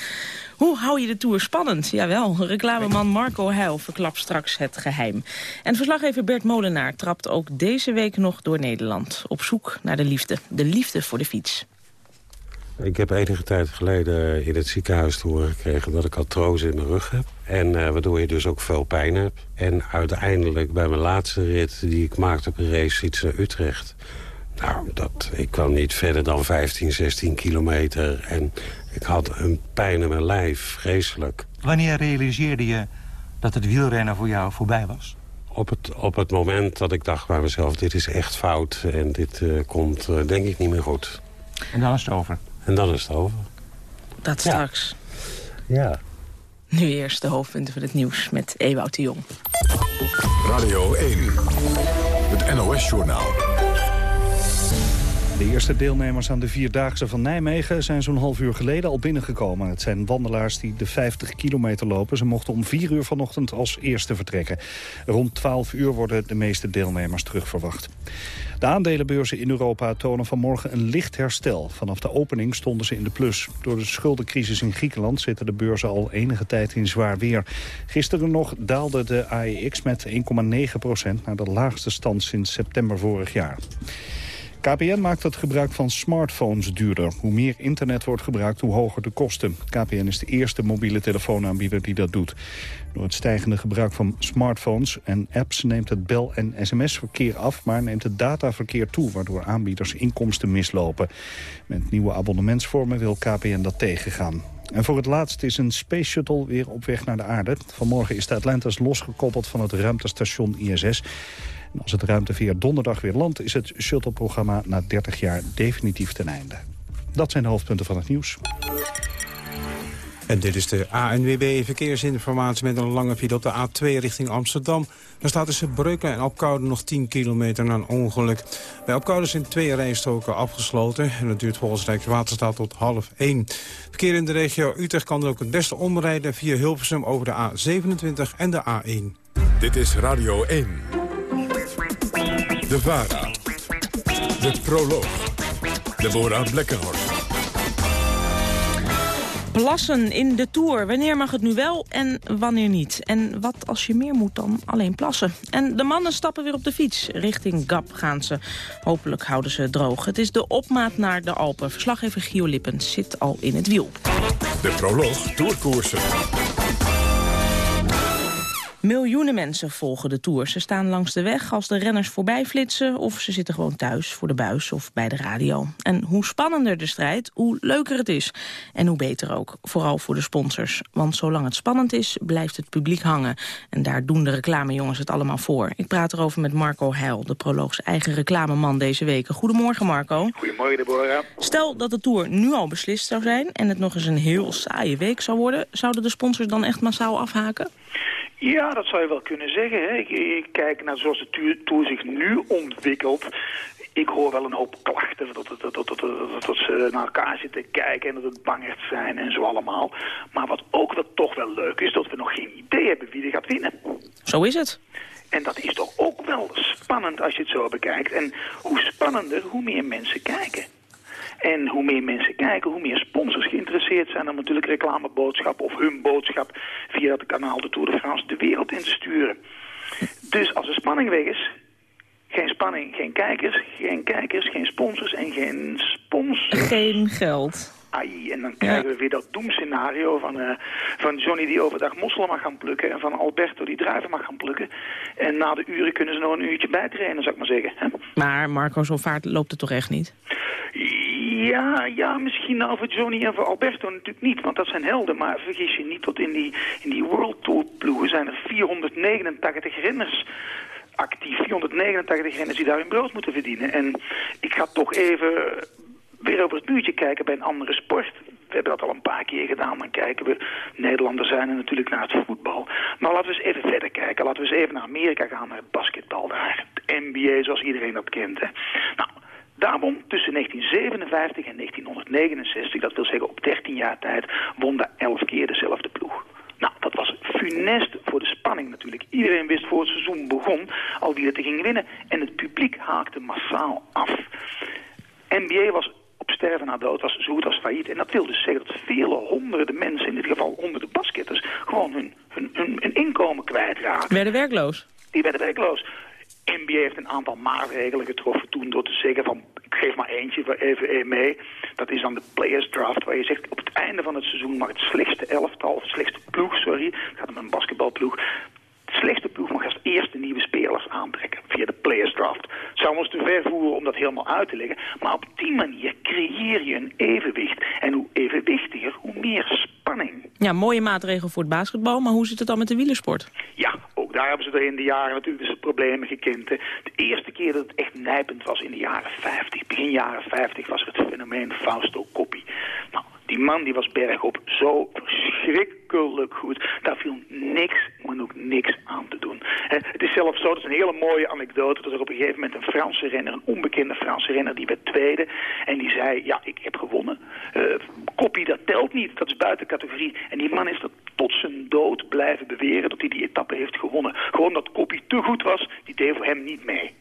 Hoe hou je de Tour spannend? Jawel, reclameman Marco Heil verklapt straks het geheim. En verslaggever Bert Molenaar trapt ook deze week nog door Nederland. Op zoek naar de liefde. De liefde voor de fiets. Ik heb enige tijd geleden in het ziekenhuis te horen gekregen... dat ik artrose in mijn rug heb. En eh, waardoor je dus ook veel pijn hebt. En uiteindelijk bij mijn laatste rit die ik maakte op een race iets Utrecht... Nou, dat, ik kwam niet verder dan 15, 16 kilometer. En ik had een pijn in mijn lijf, vreselijk. Wanneer realiseerde je dat het wielrennen voor jou voorbij was? Op het, op het moment dat ik dacht bij mezelf, dit is echt fout... en dit eh, komt eh, denk ik niet meer goed. En dan is het over. En dan is het over. Dat straks. Ja. Nu eerst de hoofdpunten van het nieuws met Ewout de Jong. Radio 1, het NOS-journaal. De eerste deelnemers aan de Vierdaagse van Nijmegen zijn zo'n half uur geleden al binnengekomen. Het zijn wandelaars die de 50 kilometer lopen. Ze mochten om 4 uur vanochtend als eerste vertrekken. Rond 12 uur worden de meeste deelnemers terugverwacht. De aandelenbeurzen in Europa tonen vanmorgen een licht herstel. Vanaf de opening stonden ze in de plus. Door de schuldencrisis in Griekenland zitten de beurzen al enige tijd in zwaar weer. Gisteren nog daalde de AEX met 1,9 procent naar de laagste stand sinds september vorig jaar. KPN maakt het gebruik van smartphones duurder. Hoe meer internet wordt gebruikt, hoe hoger de kosten. KPN is de eerste mobiele telefoonaanbieder die dat doet. Door het stijgende gebruik van smartphones en apps neemt het bel- en sms-verkeer af... maar neemt het dataverkeer toe, waardoor aanbieders inkomsten mislopen. Met nieuwe abonnementsvormen wil KPN dat tegengaan. En voor het laatst is een Space Shuttle weer op weg naar de aarde. Vanmorgen is de Atlantis losgekoppeld van het ruimtestation ISS... En als het ruimteveer donderdag weer landt... is het shuttleprogramma na 30 jaar definitief ten einde. Dat zijn de hoofdpunten van het nieuws. En dit is de ANWB Verkeersinformatie met een lange file op de A2 richting Amsterdam. Daar staat tussen Breuken en Opkoude nog 10 kilometer na een ongeluk. Bij Opkoude zijn twee rijstoken afgesloten en dat duurt volgens Rijkswaterstaat tot half 1. Verkeer in de regio Utrecht kan er ook het beste omrijden via Hilversum over de A27 en de A1. Dit is Radio 1. De VARA. De Proloog. Deborah Blekkenhorst. Plassen in de Tour. Wanneer mag het nu wel en wanneer niet? En wat als je meer moet dan alleen plassen? En de mannen stappen weer op de fiets. Richting Gap gaan ze. Hopelijk houden ze droog. Het is de opmaat naar de Alpen. Verslaggever Gio Lippens zit al in het wiel. De Proloog Tourkoersen. Miljoenen mensen volgen de Tour. Ze staan langs de weg als de renners voorbij flitsen... of ze zitten gewoon thuis voor de buis of bij de radio. En hoe spannender de strijd, hoe leuker het is. En hoe beter ook, vooral voor de sponsors. Want zolang het spannend is, blijft het publiek hangen. En daar doen de reclamejongens het allemaal voor. Ik praat erover met Marco Heil, de proloogs eigen reclameman deze week. Goedemorgen, Marco. Goedemorgen, Deborah. Stel dat de Tour nu al beslist zou zijn... en het nog eens een heel saaie week zou worden... zouden de sponsors dan echt massaal afhaken? Ja, dat zou je wel kunnen zeggen. Hè. Ik, ik kijk naar zoals de tour, zich nu ontwikkelt. Ik hoor wel een hoop klachten dat ze naar elkaar zitten kijken en dat het bangerd zijn en zo allemaal. Maar wat ook wel toch wel leuk is, dat we nog geen idee hebben wie er gaat winnen. Zo is het. En dat is toch ook wel spannend als je het zo bekijkt. En hoe spannender, hoe meer mensen kijken. En hoe meer mensen kijken, hoe meer sponsors geïnteresseerd zijn om natuurlijk reclameboodschap of hun boodschap via het kanaal de Tour de France de wereld in te sturen. Dus als de spanning weg is, geen spanning, geen kijkers, geen kijkers, geen sponsors en geen sponsors. Geen geld. Ai, en dan krijgen we weer dat doemscenario van, uh, van Johnny die overdag mosselen mag gaan plukken en van Alberto die druiven mag gaan plukken. En na de uren kunnen ze nog een uurtje bijtrainen, zou ik maar zeggen. Hè? Maar Marco, zo vaart loopt het toch echt niet? Ja, ja, misschien nou voor Johnny en voor Alberto natuurlijk niet, want dat zijn helden. Maar vergis je niet dat in die, in die World Tour ploegen zijn er 489 renners actief. 489 renners die daar hun brood moeten verdienen. En ik ga toch even weer over het buurtje kijken bij een andere sport. We hebben dat al een paar keer gedaan. Dan kijken we, Nederlanders zijn er natuurlijk naar het voetbal. Maar laten we eens even verder kijken. Laten we eens even naar Amerika gaan, naar het basketbal daar. Het NBA zoals iedereen dat kent. Hè. Nou, daar won tussen 1957 en 1969, dat wil zeggen op 13 jaar tijd, won daar 11 keer dezelfde ploeg. Nou, dat was funest voor de spanning natuurlijk. Iedereen wist voor het seizoen begon al wie het ging winnen. En het publiek haakte massaal af. NBA was sterven na dood, was zo goed als failliet. En dat wil dus zeggen dat vele honderden mensen, in dit geval honderden basketters, gewoon hun, hun, hun, hun inkomen kwijtraken. Werden werkloos? Die werden werkloos. NBA heeft een aantal maatregelen getroffen toen door te zeggen van ik geef maar eentje even één mee. Dat is dan de players draft waar je zegt op het einde van het seizoen mag het slechtste elftal, of slechtste ploeg, sorry, het gaat om een basketbalploeg, de slechtste ploeg mag als eerste nieuwe spelers aantrekken via de players draft. Zou ons te ver voeren om dat helemaal uit te leggen, maar op die manier creëer je een evenwicht. En hoe evenwichtiger, hoe meer spanning. Ja, mooie maatregel voor het basketbal, maar hoe zit het dan met de wielersport? Ja, ook daar hebben ze er in de jaren natuurlijk dus problemen gekend. hè. De eerste keer dat het echt nijpend was in de jaren 50, begin jaren 50, was het fenomeen Fausto Coppi. Nou, die man die was bergop zo verschrikkelijk goed. Daar viel niks, maar ook niks aan te doen. Het is zelfs zo, dat is een hele mooie anekdote, dat er op een gegeven moment een Franse renner, een onbekende Franse renner, die werd tweede. En die zei, ja, ik heb gewonnen. Eh Coppi, dat telt niet, dat is buiten categorie. En die man is dat tot zijn dood blijven beweren dat hij die etappe heeft gewonnen. Gewoon dat Coppi te goed was, die deed voor hem niet mee.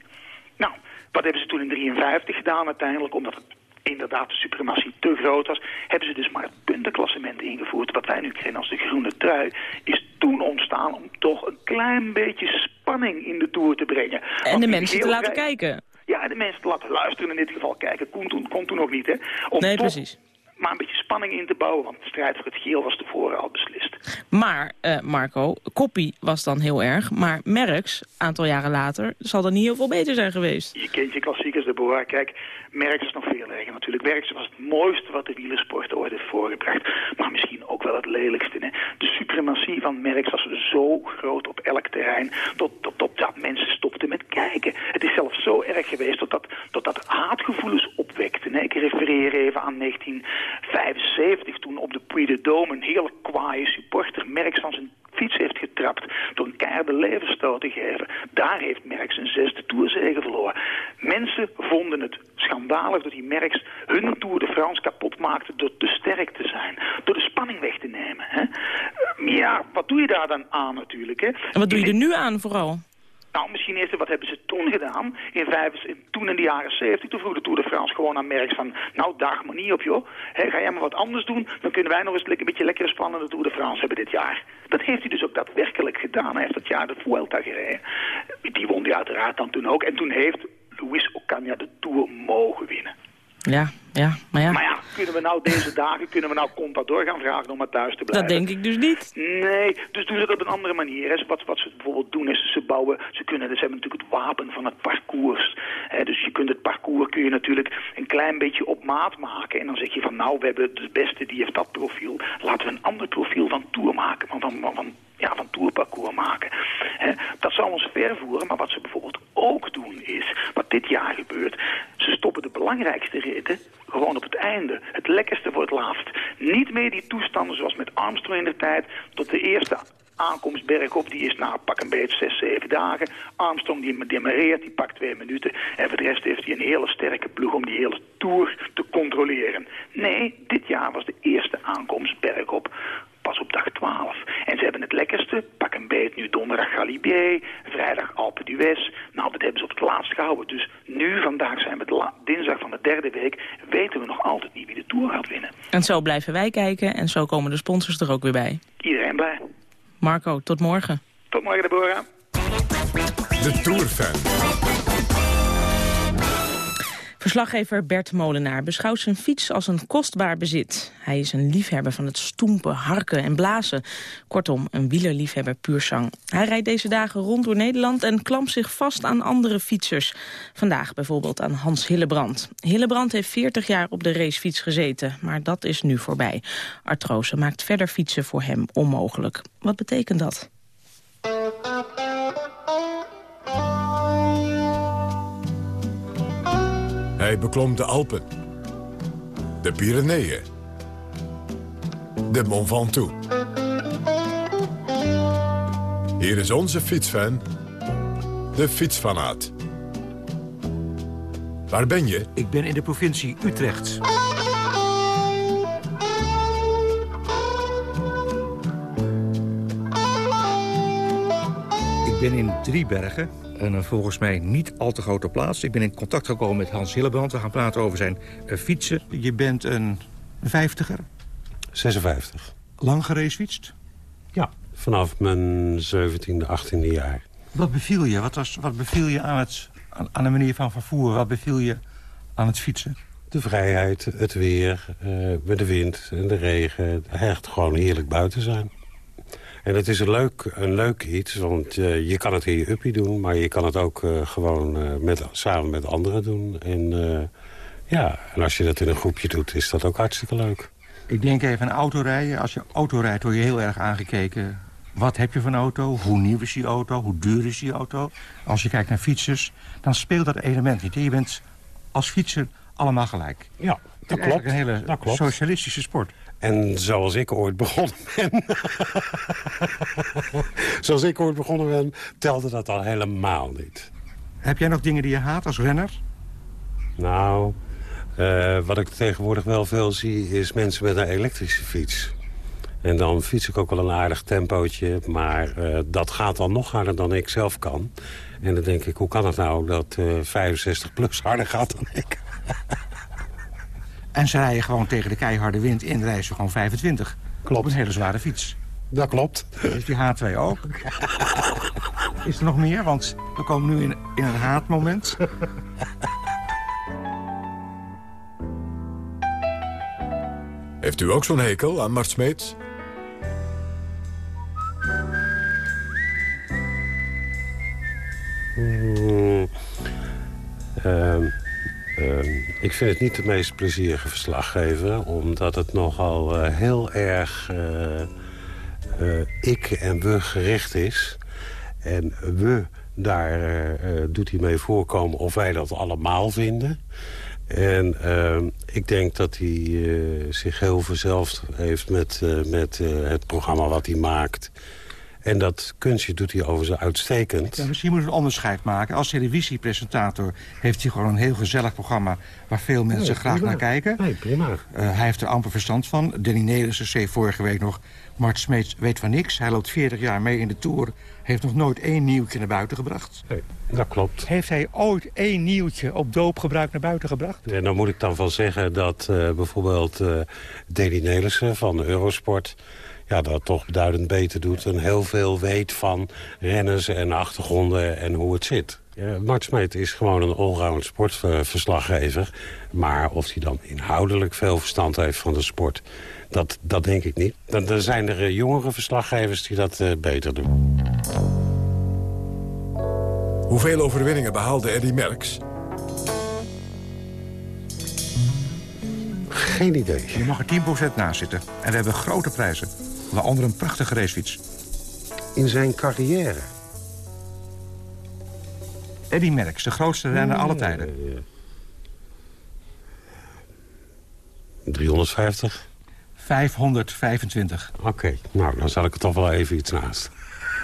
Nou, wat hebben ze toen in 53 gedaan uiteindelijk? Omdat het inderdaad de suprematie te groot was, hebben ze dus maar het puntenklassement ingevoerd. Wat wij nu kennen als de groene trui, is toen ontstaan om toch een klein beetje spanning in de Tour te brengen. En Want de mensen te laten rij- kijken. Ja, de mensen te laten luisteren in dit geval kijken. Kon toen, kon toen ook niet, hè? Om Nee, precies. maar een beetje spanning in te bouwen, want de strijd voor het geel was tevoren al beslist. Maar, eh, Marco, Koppie was dan heel erg. Maar Merckx, een aantal jaren later, zal dan niet heel veel beter zijn geweest. Je kent je klassiekers, Deborah. Kijk, Merckx is nog veel erger natuurlijk. Merckx was het mooiste wat de wielersport ooit heeft voorgebracht. Maar misschien ook wel het lelijkste. Hè? De suprematie van Merckx was zo groot op elk terrein... tot, tot, dat mensen stopten met kijken. Het is zelfs zo erg geweest dat, tot dat haatgevoelens opwekte. Ik refereer even aan 1975... toen op de Puy de Dôme een hele kwaaie supporter Merckx van zijn fiets heeft getrapt door een keiharde levensstoot te geven. Daar heeft Merckx zijn zesde Tourzege verloren. Mensen vonden het schandalig dat die Merckx hun Tour de France kapot maakte door te sterk te zijn. Door de spanning weg te nemen. Hè? Ja, wat doe je daar dan aan natuurlijk? Hè? En wat doe je er nu aan vooral? Nou, misschien eerst, wat hebben ze toen gedaan? In toen in de jaren 70, toen vroeg de Tour de France gewoon aan Merckx van... nou, daag maar niet op, joh. Ga jij maar wat anders doen, dan kunnen wij nog eens een beetje lekkere spannende Tour de France hebben dit jaar. Dat heeft hij dus ook daadwerkelijk gedaan. Hij heeft dat jaar de Vuelta gereden. Die won hij uiteraard dan toen ook. En toen heeft Luis Ocaña de Tour mogen winnen. Ja, ja, maar ja. Maar ja, kunnen we nou deze dagen, kunnen we nou Contador gaan vragen om maar thuis te blijven? Dat denk ik dus niet. Nee, dus doen ze dat op een andere manier. Hè. Wat, wat ze bijvoorbeeld doen is, ze bouwen, ze kunnen, ze hebben natuurlijk het wapen van het parcours. Hè. Dus je kunt het parcours kun je natuurlijk een klein beetje op maat maken. En dan zeg je van nou, we hebben de beste, die heeft dat profiel. Laten we een ander profiel van Tour maken, van, van, van, van, ja, van Tourparcours maken. Dat zal ons ver voeren, maar wat ze bijvoorbeeld ook doen is, wat dit jaar gebeurt, ze stoppen de belangrijkste ritten gewoon op het einde. Het lekkerste wordt laatst. Niet meer die toestanden zoals met Armstrong in de tijd, tot de eerste aankomst bergop, die is na pak een beetje zes, zeven dagen. Armstrong die demareert, die pakt twee minuten. En voor de rest heeft hij een hele sterke ploeg om die hele Tour te controleren. Nee, dit jaar was de eerste aankomst bergop pas op dag 12. Het lekkerste, pak een beet, nu donderdag Galibier, vrijdag Alpe d'Huez. Nou, dat hebben ze op het laatst gehouden. Dus nu, vandaag zijn we de dinsdag van de derde week, weten we nog altijd niet wie de Tour gaat winnen. En zo blijven wij kijken en zo komen de sponsors er ook weer bij. Iedereen blij. Marco, tot morgen. Tot morgen, Deborah. De Tourfan. Verslaggever Bert Molenaar beschouwt zijn fiets als een kostbaar bezit. Hij is een liefhebber van het stoempen, harken en blazen. Kortom, een wielerliefhebber puur sang. Hij rijdt deze dagen rond door Nederland en klampt zich vast aan andere fietsers. Vandaag bijvoorbeeld aan Hans Hillebrand. Hillebrand heeft 40 jaar op de racefiets gezeten, maar dat is nu voorbij. Artrose maakt verder fietsen voor hem onmogelijk. Wat betekent dat? Hij beklom de Alpen. De Pyreneeën. De Mont Ventoux. Hier is onze fietsfan, de fietsfanaat. Waar ben je? Ik ben in de provincie Utrecht. Ik ben in Driebergen. Een eh, volgens mij niet al te grote plaats. Ik ben in contact gekomen met Hans Hillebrand. We gaan praten over zijn uh, fietsen. Je bent een vijftiger? 56. Lang gereisfietst? Ja, vanaf mijn 17e, 18e jaar. Wat beviel je? Wat, was, wat beviel je aan, het, aan, aan de manier van vervoer? Wat beviel je aan het fietsen? De vrijheid, het weer, uh, met de wind en de regen. Echt gewoon heerlijk buiten zijn. En het is een leuk, een leuk iets, want uh, je kan het in je uppie doen... maar je kan het ook uh, gewoon uh, met, samen met anderen doen. En, ja, en als je dat in een groepje doet, is dat ook hartstikke leuk. Ik denk even aan autorijden. Als je auto rijdt, word je heel erg aangekeken. Wat heb je van auto? Hoe nieuw is die auto? Hoe duur is die auto? Als je kijkt naar fietsers, dan speelt dat element niet. Je bent als fietser allemaal gelijk. Ja, dat klopt. een hele dat klopt. socialistische sport. En zoals ik ooit begonnen ben... zoals ik ooit begonnen ben, telde dat al helemaal niet. Heb jij nog dingen die je haat als renner? Nou, uh, wat ik tegenwoordig wel veel zie... is mensen met een elektrische fiets. En dan fiets ik ook wel een aardig tempootje. Maar uh, dat gaat dan nog harder dan ik zelf kan. En dan denk ik, hoe kan het nou dat uh, 65 plus harder gaat dan ik? En ze rijden gewoon tegen de keiharde wind in, rijden ze gewoon 25. Klopt. Op een hele zware fiets. Dat klopt. Is die H2 ook? Is er nog meer? Want we komen nu in, in een haatmoment. Heeft u ook zo'n hekel aan Mart Smeets? Mm, um. Uh, ik vind het niet de meest plezierige verslaggever... omdat het nogal uh, heel erg uh, ik en we gericht is. En we, daar doet hij mee voorkomen of wij dat allemaal vinden. En ehm, ik denk dat hij zich heel verzeld heeft met, met het programma wat hij maakt... En dat kunstje doet hij overigens uitstekend. Ja, misschien moet je een onderscheid maken. Als televisiepresentator heeft hij gewoon een heel gezellig programma... waar veel mensen nee, graag prima. naar kijken. Nee, prima. Uh, hij heeft er amper verstand van. Danny Nelissen zei vorige week nog... Mart Smeets weet van niks. Hij loopt 40 jaar mee in de Tour. Heeft nog nooit één nieuwtje naar buiten gebracht. Nee, dat klopt. Heeft hij ooit één nieuwtje op doopgebruik naar buiten gebracht? En dan moet ik dan van zeggen dat uh, bijvoorbeeld uh, Danny Nelissen van Eurosport ja, dat toch beduidend beter doet... en heel veel weet van renners en achtergronden en hoe het zit. Ja, Mart Smeet is gewoon een allround sportverslaggever. Maar of hij dan inhoudelijk veel verstand heeft van de sport... dat, dat denk ik niet. Dan, dan zijn er jongere verslaggevers die dat uh, beter doen. Hoeveel overwinningen behaalde Eddy Merckx? Geen idee. Je mag er 10% naast zitten. En we hebben grote prijzen. Waaronder een prachtige racefiets. In zijn carrière? Eddy Merckx, de grootste renner aller tijden. 350? 525. Oké, okay. nou, dan zal ik er toch wel even iets naast.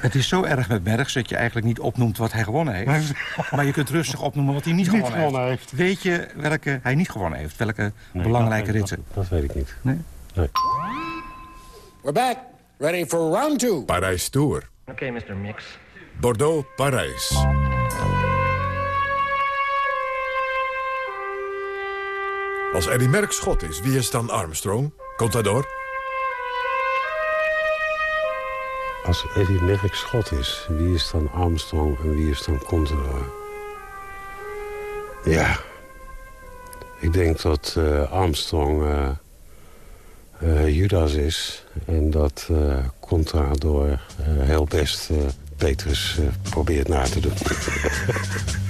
Het is zo erg met Merckx dat je eigenlijk niet opnoemt wat hij gewonnen heeft. maar je kunt rustig opnoemen wat hij niet, niet gewonnen, gewonnen heeft. heeft. Weet je welke hij niet gewonnen heeft? Welke nee, belangrijke dat, ritten? Dat, dat, weet ik niet. Nee? Nee. We're back. Ready for round two. Parijs Tour. Oké, okay, Mr. Mix. Bordeaux, Parijs. Als Eddy Merckx schot is, wie is dan Armstrong? Contador? Als Eddy Merckx schot is, wie is dan Armstrong en wie is dan Contador? Ja, ik denk dat uh, Armstrong uh, uh, Judas is en dat Contador heel best Petrus probeert na te doen.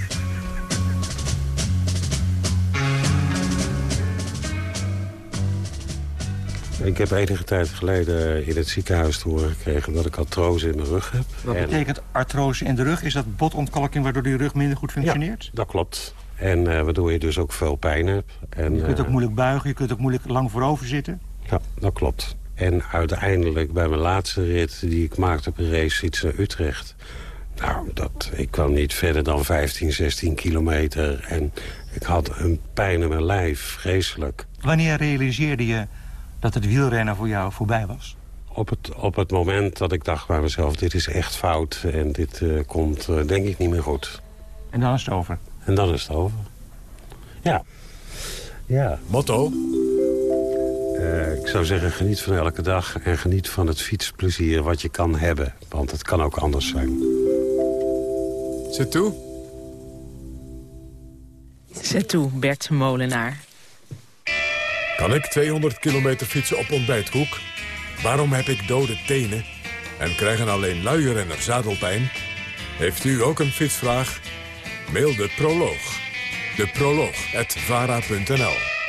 Ik heb enige tijd geleden in het ziekenhuis te horen gekregen... dat ik artrose in mijn rug heb. Wat en... betekent artrose in de rug? Is dat botontkalking waardoor die rug minder goed functioneert? Ja, dat klopt. En uh, waardoor je dus ook veel pijn hebt. En, je kunt ook uh, moeilijk buigen, je kunt ook moeilijk lang voorover zitten. Ja, dat klopt. En uiteindelijk bij mijn laatste rit die ik maakte op een race iets naar Utrecht... Nou, dat, ik kwam niet verder dan 15, 16 kilometer. En ik had een pijn in mijn lijf, vreselijk. Wanneer realiseerde je dat het wielrennen voor jou voorbij was? op het, op het moment dat ik dacht bij mezelf... dit is echt fout en dit eh, komt eh, denk ik niet meer goed. En dan is het over? En dan is het over. Ja. Ja. Motto? Eh, ik zou zeggen, geniet van elke dag en geniet van het fietsplezier wat je kan hebben. Want het kan ook anders zijn. Zet toe. Zet toe, Bert Molenaar. Kan ik 200 kilometer fietsen op ontbijtkoek? Waarom heb ik dode tenen? En krijgen alleen luier en zadelpijn? Heeft u ook een fietsvraag? Mail de proloog. De proloog at vara.nl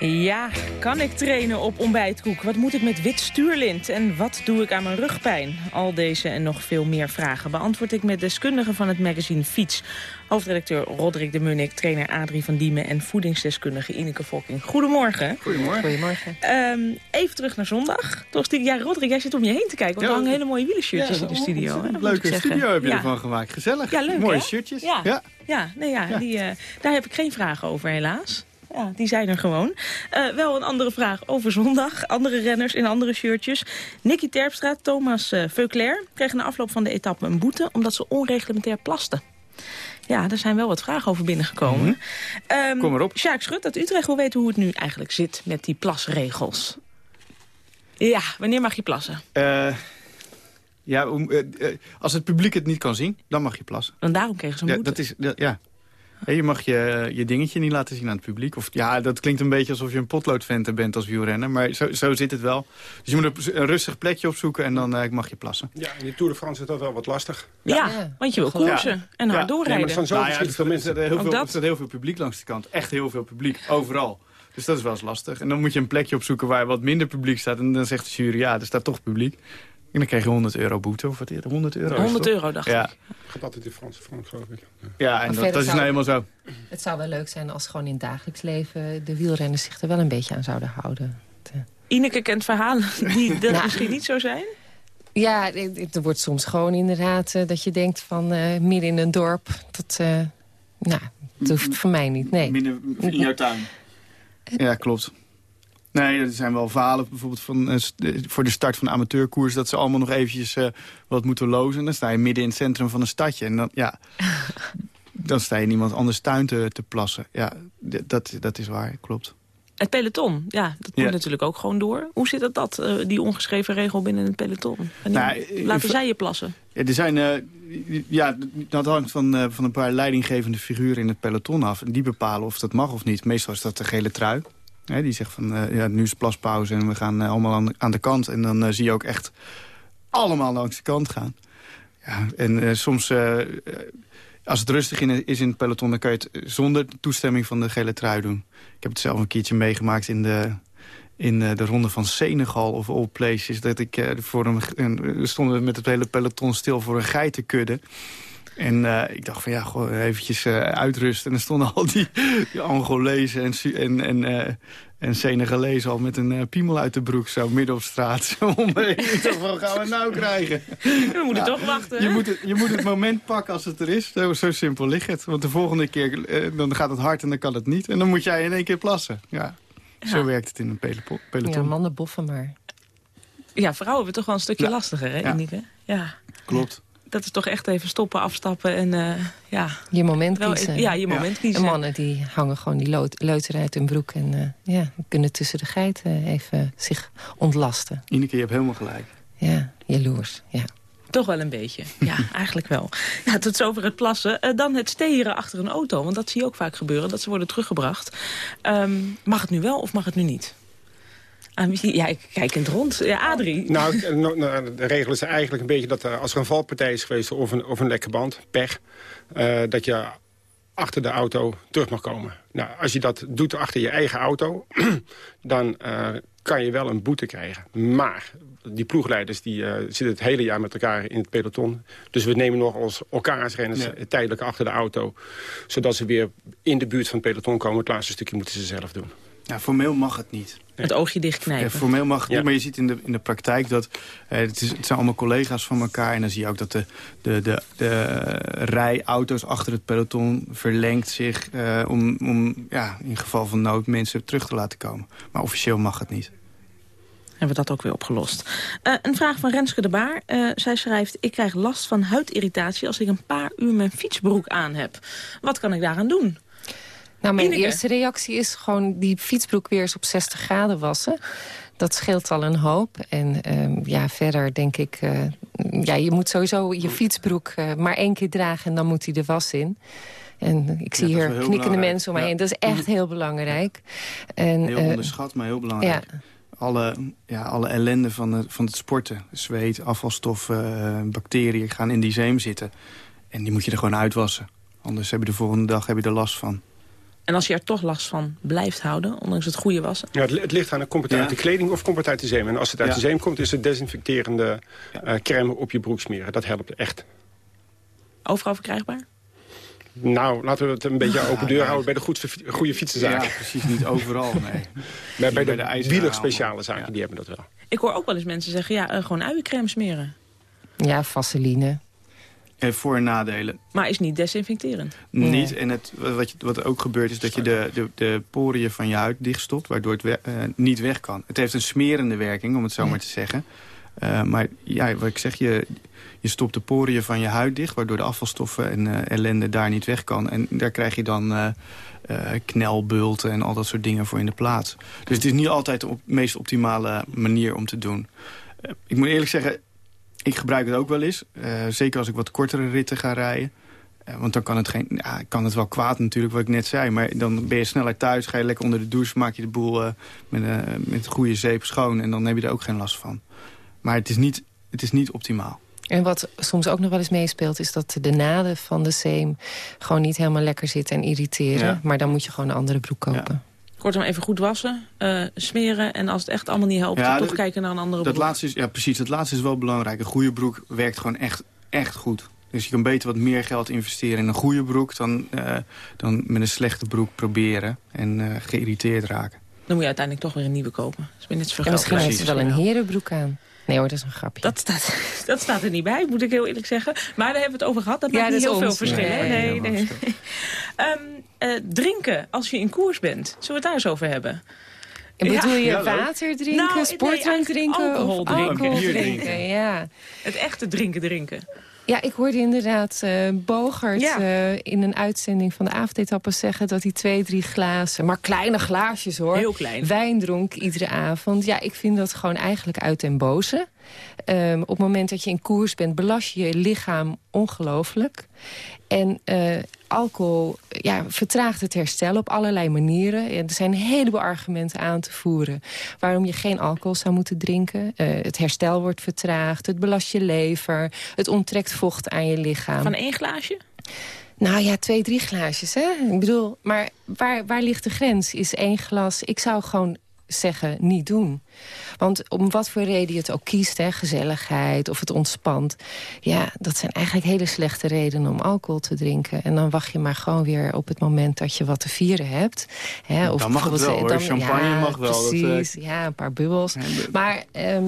Ja, kan ik trainen op ontbijtkoek? Wat moet ik met wit stuurlint? En wat doe ik aan mijn rugpijn? Al deze en nog veel meer vragen beantwoord ik met deskundigen van het magazine Fiets. Hoofdredacteur Roderick de Munnik, trainer Adrie van Diemen... en voedingsdeskundige Ineke Volking. Goedemorgen. Goedemorgen. Goedemorgen. Ehm, even terug naar zondag. Toch, ja, Roderick, jij zit om je heen te kijken. Want Ja, er hangen hele mooie wielershirtjes ja, in de studio. moet Leuke zeggen. studio heb je Ja. ervan gemaakt. Gezellig. Ja, leuk, Mooie hè? shirtjes. Ja, Ja. ja. nee, ja, Ja. Die, eh, daar heb ik geen vragen over, helaas. Ja, die zijn er gewoon. Eh, wel een andere vraag over zondag. Andere renners in andere shirtjes. Nicky Terpstra, Thomas eh Veuclair kregen na afloop van de etappe een boete... omdat ze onreglementair plasten. Ja, er zijn wel wat vragen over binnengekomen. Ehm, Kom maar op. Sjaak Schut uit Utrecht wil weten hoe het nu eigenlijk zit met die plasregels. Ja, wanneer mag je plassen? Eh, ja, als het publiek het niet kan zien, dan mag je plassen. En daarom kregen ze een Ja, boete. dat is, dat- ja. Ja, je mag je, je dingetje niet laten zien aan het publiek. Of, ja, dat klinkt een beetje alsof je een potloodventer bent als wielrenner. Maar zo, zo zit het wel. Dus je moet een rustig plekje opzoeken en dan eh, mag je plassen. Ja, in de Tour de France is dat wel wat lastig. Ja, want je wil koersen en hard doorrijden. Nee, maar er zo Nou ja, veel mensen. Er heel veel, dat. er staat heel veel publiek langs de kant. Echt heel veel publiek, overal. Dus dat is wel eens lastig. En dan moet je een plekje opzoeken waar wat minder publiek staat. En dan zegt de jury, ja, er staat toch publiek. En dan krijg je 100 euro boete. Of wat eerder, 100 euro. is 100 toch? euro, dacht ja. ik. Gaat altijd in Franse frank, geloof ik. Ja, en dat, is nou helemaal zo. Het zou wel leuk zijn als gewoon in het dagelijks leven... de wielrenners zich er wel een beetje aan zouden houden. Ineke kent verhalen die dat Nou. misschien niet zo zijn. Ja, er wordt soms gewoon inderdaad eh, dat je denkt van eh, midden in een dorp... dat, eh, nou, dat hoeft voor mij niet, nee. Midden in jouw tuin. Ja, klopt. Nee, er zijn wel verhalen bijvoorbeeld van, eh, eh, voor de start van de amateurkoers... dat ze allemaal nog eventjes eh, wat moeten lozen. Dan sta je midden in het centrum van een stadje. En dan, ja, dan sta je in iemand anders tuin te, te plassen. Ja, dat, dat is waar, klopt. Het peloton, ja, dat moet Ja. natuurlijk ook gewoon door. Hoe zit dat, dat die ongeschreven regel binnen het peloton? Nou, laten zij je plassen? Ja, er zijn, ja, dat hangt van, van een paar leidinggevende figuren in het peloton af. En die bepalen of dat mag of niet. Meestal is dat de gele trui. Die zegt van, eh, ja, nu is plaspauze en we gaan eh, allemaal aan, de kant. En dan eh, zie je ook echt allemaal langs de kant gaan. Ja, en soms, als het rustig in, is in het peloton... dan kan je het zonder toestemming van de gele trui doen. Ik heb het zelf een keertje meegemaakt in de, in de ronde van Senegal of all places. Dat ik voor een, een, we stonden met het hele peloton stil voor een geitenkudde. En eh, ik dacht van ja, gewoon eventjes eh, uitrusten. En dan stonden al die, die Angolezen en, en, en, eh, en Senegalezen al met een eh, piemel uit de broek zo midden op straat. Van, wat gaan we nou krijgen? We moeten Ja, toch wachten. Je hè? moet, het, je moet het moment pakken als het er is. Zo, zo simpel ligt het. Want de volgende keer dan gaat het hard en dan kan het niet. En dan moet jij in één keer plassen. Ja. Zo werkt het in een peloton. Ja, mannen boffen maar. Ja, vrouwen hebben toch wel een stukje Ja. lastiger, hè, Ja. Ineke? Ja. Klopt. Dat is toch echt even stoppen, afstappen en eh, ja... Je moment Wel kiezen. ja, je moment kiezen. En mannen die hangen gewoon die leuter uit hun broek... en eh, ja, kunnen tussen de geiten even zich ontlasten. Ineke, je hebt helemaal gelijk. Ja, jaloers, ja. Toch wel een beetje. Ja, eigenlijk wel. Ja, tot zover het plassen. Eh, dan het steren achter een auto. Want dat zie je ook vaak gebeuren. Dat ze worden teruggebracht. Ehm, mag het nu wel of mag het nu niet? Ah, wie- ja, ik kijk in het rond. Ja, Adrie. Nou, eh, nou, de regel is eigenlijk een beetje dat eh, als er een valpartij is geweest... of een, of een lekke band, pech, eh, dat je achter de auto terug mag komen. Nou, als je dat doet achter je eigen auto... dan eh, kan je wel een boete krijgen. Maar die ploegleiders die, eh, zitten het hele jaar met elkaar in het peloton. Dus we nemen nog als elkaars renners Ja. tijdelijk achter de auto... zodat ze weer in de buurt van het peloton komen. Het laatste stukje moeten ze zelf doen. Ja, formeel mag het niet. Het oogje dichtknijpen. Ja, formeel mag het Ja. niet, maar je ziet in de, in de praktijk dat... Eh, het, is, het zijn allemaal collega's van elkaar. En dan zie je ook dat de, de, de, de rij auto's achter het peloton verlengt zich... eh, om, om ja, in geval van nood mensen terug te laten komen. Maar officieel mag het niet. hebben we dat ook weer opgelost. Eh, een vraag van Renske de Baar. Eh, zij schrijft, ik krijg last van huidirritatie als ik een paar uur mijn fietsbroek aan heb. Wat kan ik daaraan doen? Nou, mijn Ineke? eerste reactie is gewoon die fietsbroek weer eens op 60 graden wassen. Dat scheelt al een hoop. En ehm, ja, verder denk ik... eh, ja, je moet sowieso je fietsbroek eh, maar één keer dragen... en dan moet hij de was in. En ik zie hier knikkende belangrijk. mensen om mij Ja. heen. Dat is echt heel belangrijk. En, Heel eh, onderschat, maar heel belangrijk. ja. Alle, ja, alle ellende van het, van het sporten. Zweet, afvalstoffen, bacteriën gaan in die zeem zitten. En die moet je er gewoon uitwassen. Anders heb je de volgende dag heb je er last van. En als je er toch last van blijft houden, ondanks het goede wassen... Ja, het, li- het ligt aan, komt het uit de kleding of komt het uit de zeem? En als het uit Ja. de zeem komt, is het desinfecterende eh, crème op je broek smeren. Dat helpt echt. Overal verkrijgbaar? Nou, laten we het een beetje open deur nee. houden bij de goed, goede fietsenzaken. Ja, precies. Niet overal, nee. bij, bij de, de wielerspeciale zaken, die hebben dat wel. Ik hoor ook wel eens mensen zeggen, ja, eh, gewoon uiencrème smeren. ja, vaseline. En voor- en nadelen. Maar is niet desinfecterend. Niet. En het, wat, je, wat ook gebeurt is dat je de, de, de poriën van je huid dichtstopt... waardoor het we- eh, niet weg kan. Het heeft een smerende werking, om het zo maar te zeggen. Eh, maar ja, wat ik zeg, je, je stopt de poriën van je huid dicht... waardoor de afvalstoffen en eh, ellende daar niet weg kan. En daar krijg je dan eh, eh, knelbulten en al dat soort dingen voor in de plaats. Dus het is niet altijd de op- meest optimale manier om te doen. Ik moet eerlijk zeggen, ik gebruik het ook wel eens. Eh, zeker als ik wat kortere ritten ga rijden. Eh, want dan kan het, geen, ja, kan het wel kwaad natuurlijk, wat ik net zei. Maar dan ben je sneller thuis, ga je lekker onder de douche... maak je de boel eh, met, met goede zeep schoon... en dan heb je er ook geen last van. Maar het is niet, het is niet optimaal. En wat soms ook nog wel eens meespeelt... is dat de naden van de zeem gewoon niet helemaal lekker zitten en irriteren. Ja. Maar dan moet je gewoon een andere broek kopen. Kortom, even goed wassen, eh, smeren... en als het echt allemaal niet helpt, Ja, toch dat- kijken naar een andere Dat broek. laatste is, ja, precies. Dat laatste is wel belangrijk. Een goede broek werkt gewoon echt, echt goed. Dus je kan beter wat meer geld investeren in een goede broek... dan, eh, dan met een slechte broek proberen en eh, geïrriteerd raken. Dan moet je uiteindelijk toch weer een nieuwe kopen. Dus ben net geld misschien heeft ze wel een herenbroek aan. Nee hoor, dat is een grapje. Dat staat, dat staat er niet bij, moet ik heel eerlijk zeggen. Maar daar hebben we het over gehad. Dat Ja, maakt niet dat heel veel verschil. Nee, Nee, nee. Ehm, eh, drinken als je in koers bent. Zullen we het daar eens over hebben? En bedoel je Ja, water drinken, Nou, sportdrank drinken alcohol of drinken. alcohol Bier drinken? drinken. Ja. Het echte drinken drinken. ja, ik hoorde inderdaad eh Bogert Ja. eh, in een uitzending van de avondetappe zeggen... dat hij twee, drie glazen, maar kleine glaasjes hoor... Heel klein. wijn dronk iedere avond. Ja, ik vind dat gewoon eigenlijk uit den boze. Ehm, op het moment dat je in koers bent, belast je je lichaam ongelooflijk. En eh, alcohol ja, vertraagt het herstel op allerlei manieren. En er zijn een heleboel argumenten aan te voeren... waarom je geen alcohol zou moeten drinken. Eh, het herstel wordt vertraagd, het belast je lever... het onttrekt vocht aan je lichaam. Van één glaasje? Nou ja, twee, drie glaasjes, hè? Ik bedoel, maar waar, waar ligt de grens? Is één glas... Ik zou gewoon zeggen, niet doen. Want om wat voor reden je het ook kiest, hè, gezelligheid of het ontspant... ja, dat zijn eigenlijk hele slechte redenen om alcohol te drinken. En dan wacht je maar gewoon weer op het moment dat je wat te vieren hebt. Hè, of Dan mag het wel, eh, hoor. Champagne ja, mag wel, dat, eh, Precies, ja, een paar bubbels. Maar... ehm,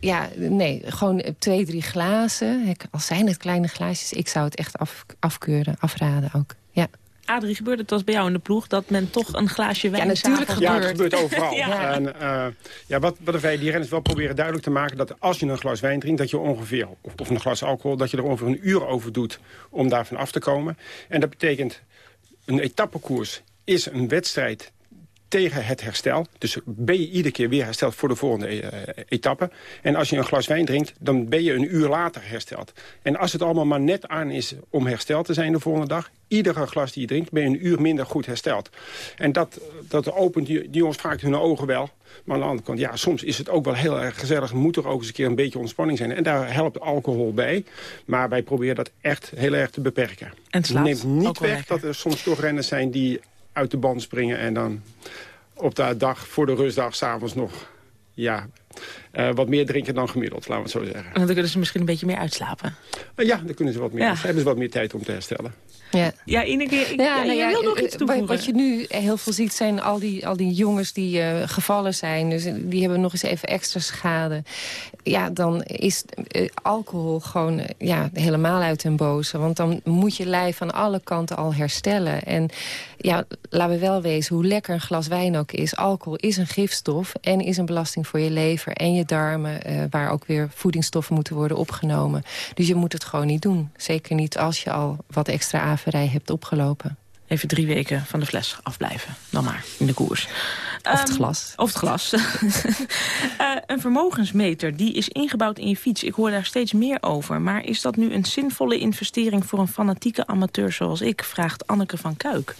ja, nee, gewoon twee, drie glazen. Al zijn het kleine glaasjes, ik zou het echt af, afkeuren, afraden ook. Ja. Adrie, gebeurt het als bij jou in de ploeg... dat men toch een glaasje wijn natuurlijk s'avonds- Ja, het gebeurt overal. Ja. En, eh, ja, wat, wat wij die renners wel proberen duidelijk te maken... dat als je een glas wijn drinkt, dat je ongeveer, of, of een glas alcohol... dat je er ongeveer een uur over doet om daarvan af te komen. En dat betekent, een etappekoers is een wedstrijd tegen het herstel. Dus ben je iedere keer weer hersteld voor de volgende eh, etappe. En als je een glas wijn drinkt, dan ben je een uur later hersteld. En als het allemaal maar net aan is om hersteld te zijn de volgende dag... iedere glas die je drinkt, ben je een uur minder goed hersteld. En dat, dat opent die, die jongens vaak hun ogen wel. Maar aan de andere kant, ja, soms is het ook wel heel erg gezellig. Moet er ook eens een keer een beetje ontspanning zijn. En daar helpt alcohol bij. Maar wij proberen dat echt heel erg te beperken. En het neemt niet weg lekker. dat er soms toch renners zijn die uit de band springen... en dan op de dag voor de rustdag s'avonds nog ja, eh, wat meer drinken dan gemiddeld, laten we het zo zeggen. Want dan kunnen ze misschien een beetje meer uitslapen. Uh, ja, dan kunnen ze wat meer. Ja. Dan hebben ze wat meer tijd om te herstellen. Ja, ja Ineke, ik, ja, nou ja, wil nog eh, iets eh, toevoegen. Wat je nu heel veel ziet zijn al die, al die jongens die eh, gevallen zijn. Dus die hebben nog eens even extra schade. Ja, dan is eh, alcohol gewoon eh, ja, helemaal uit den boze. Want dan moet je lijf aan alle kanten al herstellen. En ja, laten we wel wezen, hoe lekker een glas wijn ook is. Alcohol is een gifstof en is een belasting voor je lever en je darmen. eh, waar ook weer voedingsstoffen moeten worden opgenomen. Dus je moet het gewoon niet doen. Zeker niet als je al wat extra averij hebt opgelopen. Even drie weken van de fles afblijven. Dan maar, in de koers. Of het Ehm, glas. Of het glas. Eh, een vermogensmeter, die is ingebouwd in je fiets. Ik hoor daar steeds meer over. Maar is dat nu een zinvolle investering voor een fanatieke amateur zoals ik? Vraagt Anneke van Kuik.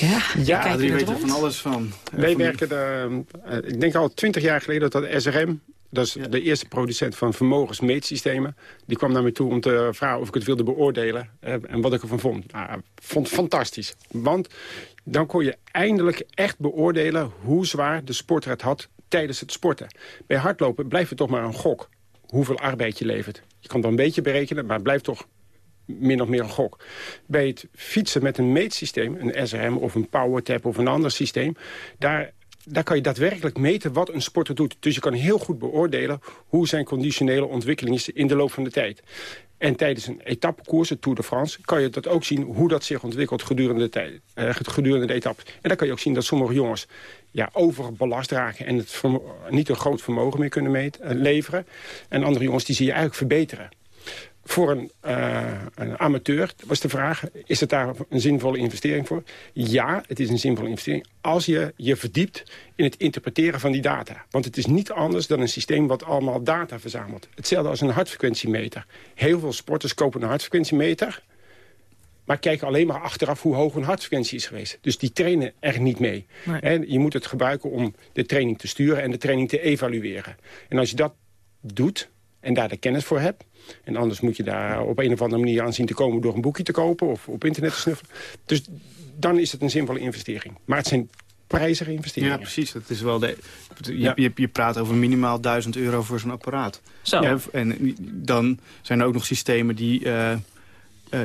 Ja, Ja, kijk die weten van alles van. Wij van werken, de, eh, ik denk al twintig jaar geleden dat dat SRM... dat is de eerste producent van vermogensmeetsystemen... die kwam naar me toe om te vragen of ik het wilde beoordelen... eh, en wat ik ervan vond. Nou, vond het fantastisch. Want dan kon je eindelijk echt beoordelen... hoe zwaar de sporter het had tijdens het sporten. Bij hardlopen blijft het toch maar een gok. Hoeveel arbeid je levert. Je kan het wel een beetje berekenen, maar het blijft toch min of meer een gok. Bij het fietsen met een meetsysteem, een SRM of een PowerTap of een ander systeem... daar, daar kan je daadwerkelijk meten wat een sporter doet. Dus je kan heel goed beoordelen hoe zijn conditionele ontwikkeling is in de loop van de tijd. En tijdens een etappekoers, de Tour de France... kan je dat ook zien hoe dat zich ontwikkelt gedurende de, tijd, eh, gedurende de etappe. En dan kan je ook zien dat sommige jongens ja, overbelast raken... en het niet een groot vermogen meer kunnen eh, leveren. En andere jongens die zie je eigenlijk verbeteren. Voor een, eh, een amateur was de vraag, is het daar een zinvolle investering voor? Ja, het is een zinvolle investering als je je verdiept in het interpreteren van die data. Want het is niet anders dan een systeem wat allemaal data verzamelt. Hetzelfde als een hartfrequentiemeter. Heel veel sporters kopen een hartfrequentiemeter... maar kijken alleen maar achteraf hoe hoog hun hartfrequentie is geweest. Dus die trainen er niet mee. Nee. En je moet het gebruiken om de training te sturen en de training te evalueren. En als je dat doet en daar de kennis voor hebt... en anders moet je daar op een of andere manier aan zien te komen... door een boekje te kopen of op internet te snuffelen. Dus dan is het een zinvolle investering. Maar het zijn prijzige investeringen. Ja, precies. Dat is wel de, je, Ja. je, je praat over minimaal 1000 euro voor zo'n apparaat. Zo. Ja, en dan zijn er ook nog systemen die, eh, eh,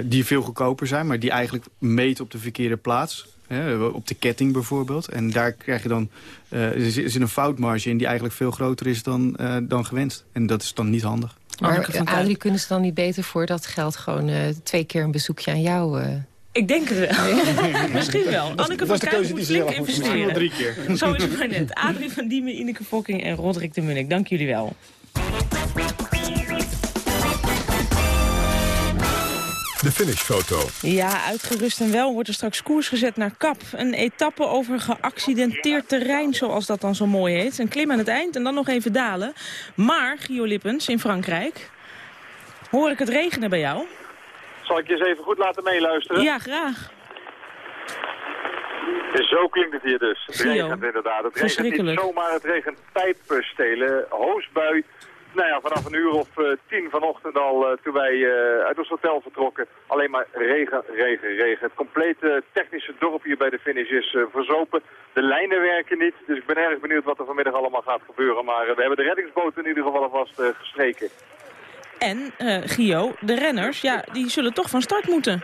die veel goedkoper zijn... maar die eigenlijk meten op de verkeerde plaats. Hè, op de ketting bijvoorbeeld. En daar krijg je dan eh, er zit er een foutmarge in die eigenlijk veel groter is dan, eh, dan gewenst. En dat is dan niet handig. Maar eh, Adrie, kunnen ze dan niet beter voor dat geld gewoon eh, twee keer een bezoekje aan jou... eh, Ik denk het wel. Misschien wel. Dat Anneke dat van keuze moet flink investeren. Drie keer. Zo is het maar net. Adrie van Diemen, Ineke Fokking en Roderick de Munnik. Dank jullie wel. De finishfoto. Ja, uitgerust en wel wordt er straks koers gezet naar Kap. Een etappe over geaccidenteerd terrein, zoals dat dan zo mooi heet. Een klim aan het eind en dan nog even dalen. Maar, Gio Lippens in Frankrijk, hoor ik het regenen bij jou? Zal ik je eens even goed laten meeluisteren? Ja, graag. Zo klinkt het hier dus. Het Gio. regent inderdaad. Het regent niet Verschrikkelijk. zomaar, het regent pijpenstelen. Hoosbui. Nou ja, vanaf een uur of eh, tien vanochtend al, eh, toen wij eh, uit ons hotel vertrokken, alleen maar regen, regen, regen. Het complete technische dorp hier bij de finish is verzopen. De lijnen werken niet, dus ik ben erg benieuwd wat er vanmiddag allemaal gaat gebeuren. Maar we hebben de reddingsboot in ieder geval alvast gestreken. En, Gio, de renners, ja, die zullen toch van start moeten.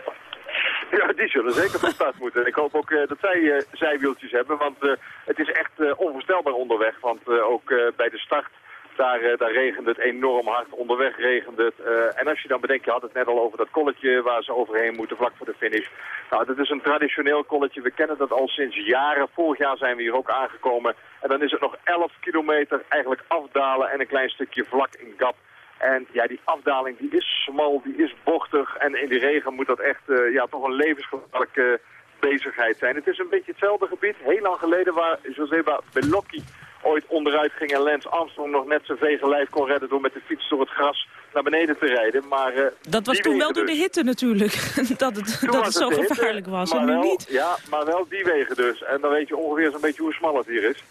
Ja, die zullen zeker van start moeten. En ik hoop ook dat zij eh, zijwieltjes hebben, want het is echt onvoorstelbaar onderweg. Want ook bij de start, daar, eh, daar regende het enorm hard. Onderweg regende het. Eh, en als je dan bedenkt, je had het net al over dat kolletje waar ze overheen moeten vlak voor de finish. Nou, dat is een traditioneel kolletje. We kennen dat al sinds jaren. Vorig jaar zijn we hier ook aangekomen. En dan is het nog 11 kilometer eigenlijk afdalen en een klein stukje vlak in Gap. En ja, die afdaling die is smal, die is bochtig. En in die regen moet dat echt eh, ja, toch een levensgevaarlijke bezigheid zijn. Het is een beetje hetzelfde gebied. Heel lang geleden waar Joseba Bellocchi ooit onderuit ging en Lance Armstrong nog net zijn vege lijf kon redden door met de fiets door het gras naar beneden te rijden. Maar, eh, Dat was toen wel door de dus. hitte natuurlijk, dat het, Toen dat het zo de hitte, gevaarlijk was. En nu wel- niet. Ja, maar wel die wegen dus. En dan weet je ongeveer zo'n beetje hoe smal het hier is.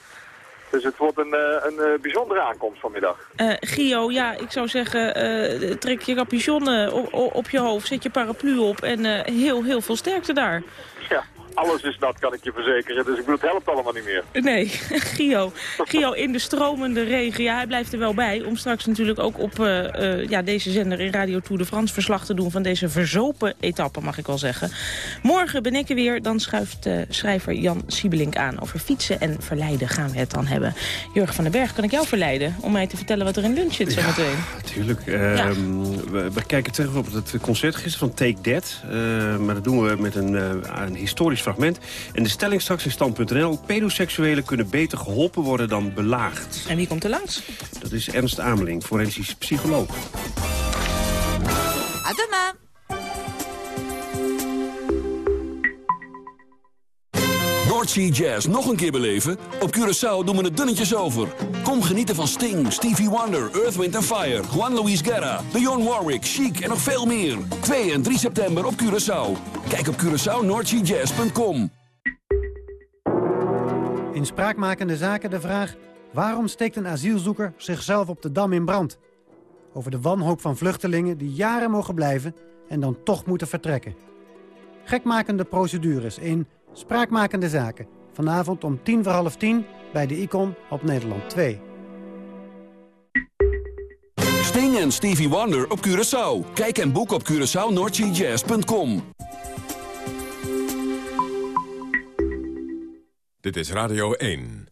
Dus het wordt een, eh, een eh, bijzondere aankomst vanmiddag. Eh, Gio, ja, ik zou zeggen, trek je capuchon op, op je hoofd, zet je paraplu op en heel, heel veel sterkte daar. Ja, Alles is nat, kan ik je verzekeren. Dus ik bedoel, het helpt allemaal niet meer. Nee, Gio. Gio in de stromende regen. Ja, hij blijft er wel bij. Om straks natuurlijk ook op eh, eh, ja, deze zender in Radio Tour de France verslag te doen... van deze verzopen etappe, mag ik wel zeggen. Morgen ben ik er weer. Dan schuift uh, schrijver Jan Siebelink aan. Over fietsen en verleiden gaan we het dan hebben. Jurgen van den Berg, kan ik jou verleiden om mij te vertellen wat er in lunch zit zometeen? Ja, natuurlijk. Ja. Ehm, we, we, kijken terug op het concert gisteren van Take That. maar dat doen we met een, een historisch fragment. En de stelling straks in stand.nl. Pedoseksuelen kunnen beter geholpen worden dan belaagd. En wie komt er langs? Dat is Ernst Ameling, forensisch psycholoog. Noordsea Jazz nog een keer beleven? Op Curaçao doen we het dunnetjes over. Kom genieten van Sting, Stevie Wonder, Earth, Wind Fire... Juan Luis Guerra, Dionne Warwick, Chic en nog veel meer. 2 en 3 september op Curaçao. Kijk op CuraçaoNoordseaJazz.com. In spraakmakende zaken de vraag... waarom steekt een asielzoeker zichzelf op de Dam in brand? Over de wanhoop van vluchtelingen die jaren mogen blijven... en dan toch moeten vertrekken. Gekmakende procedures in Spraakmakende Zaken. Vanavond om tien voor half tien bij de Icon op Nederland 2. Sting en Stevie Wonder op Curaçao. Kijk en boek op CuraçaoNoordseaJazz.com. Dit is Radio 1.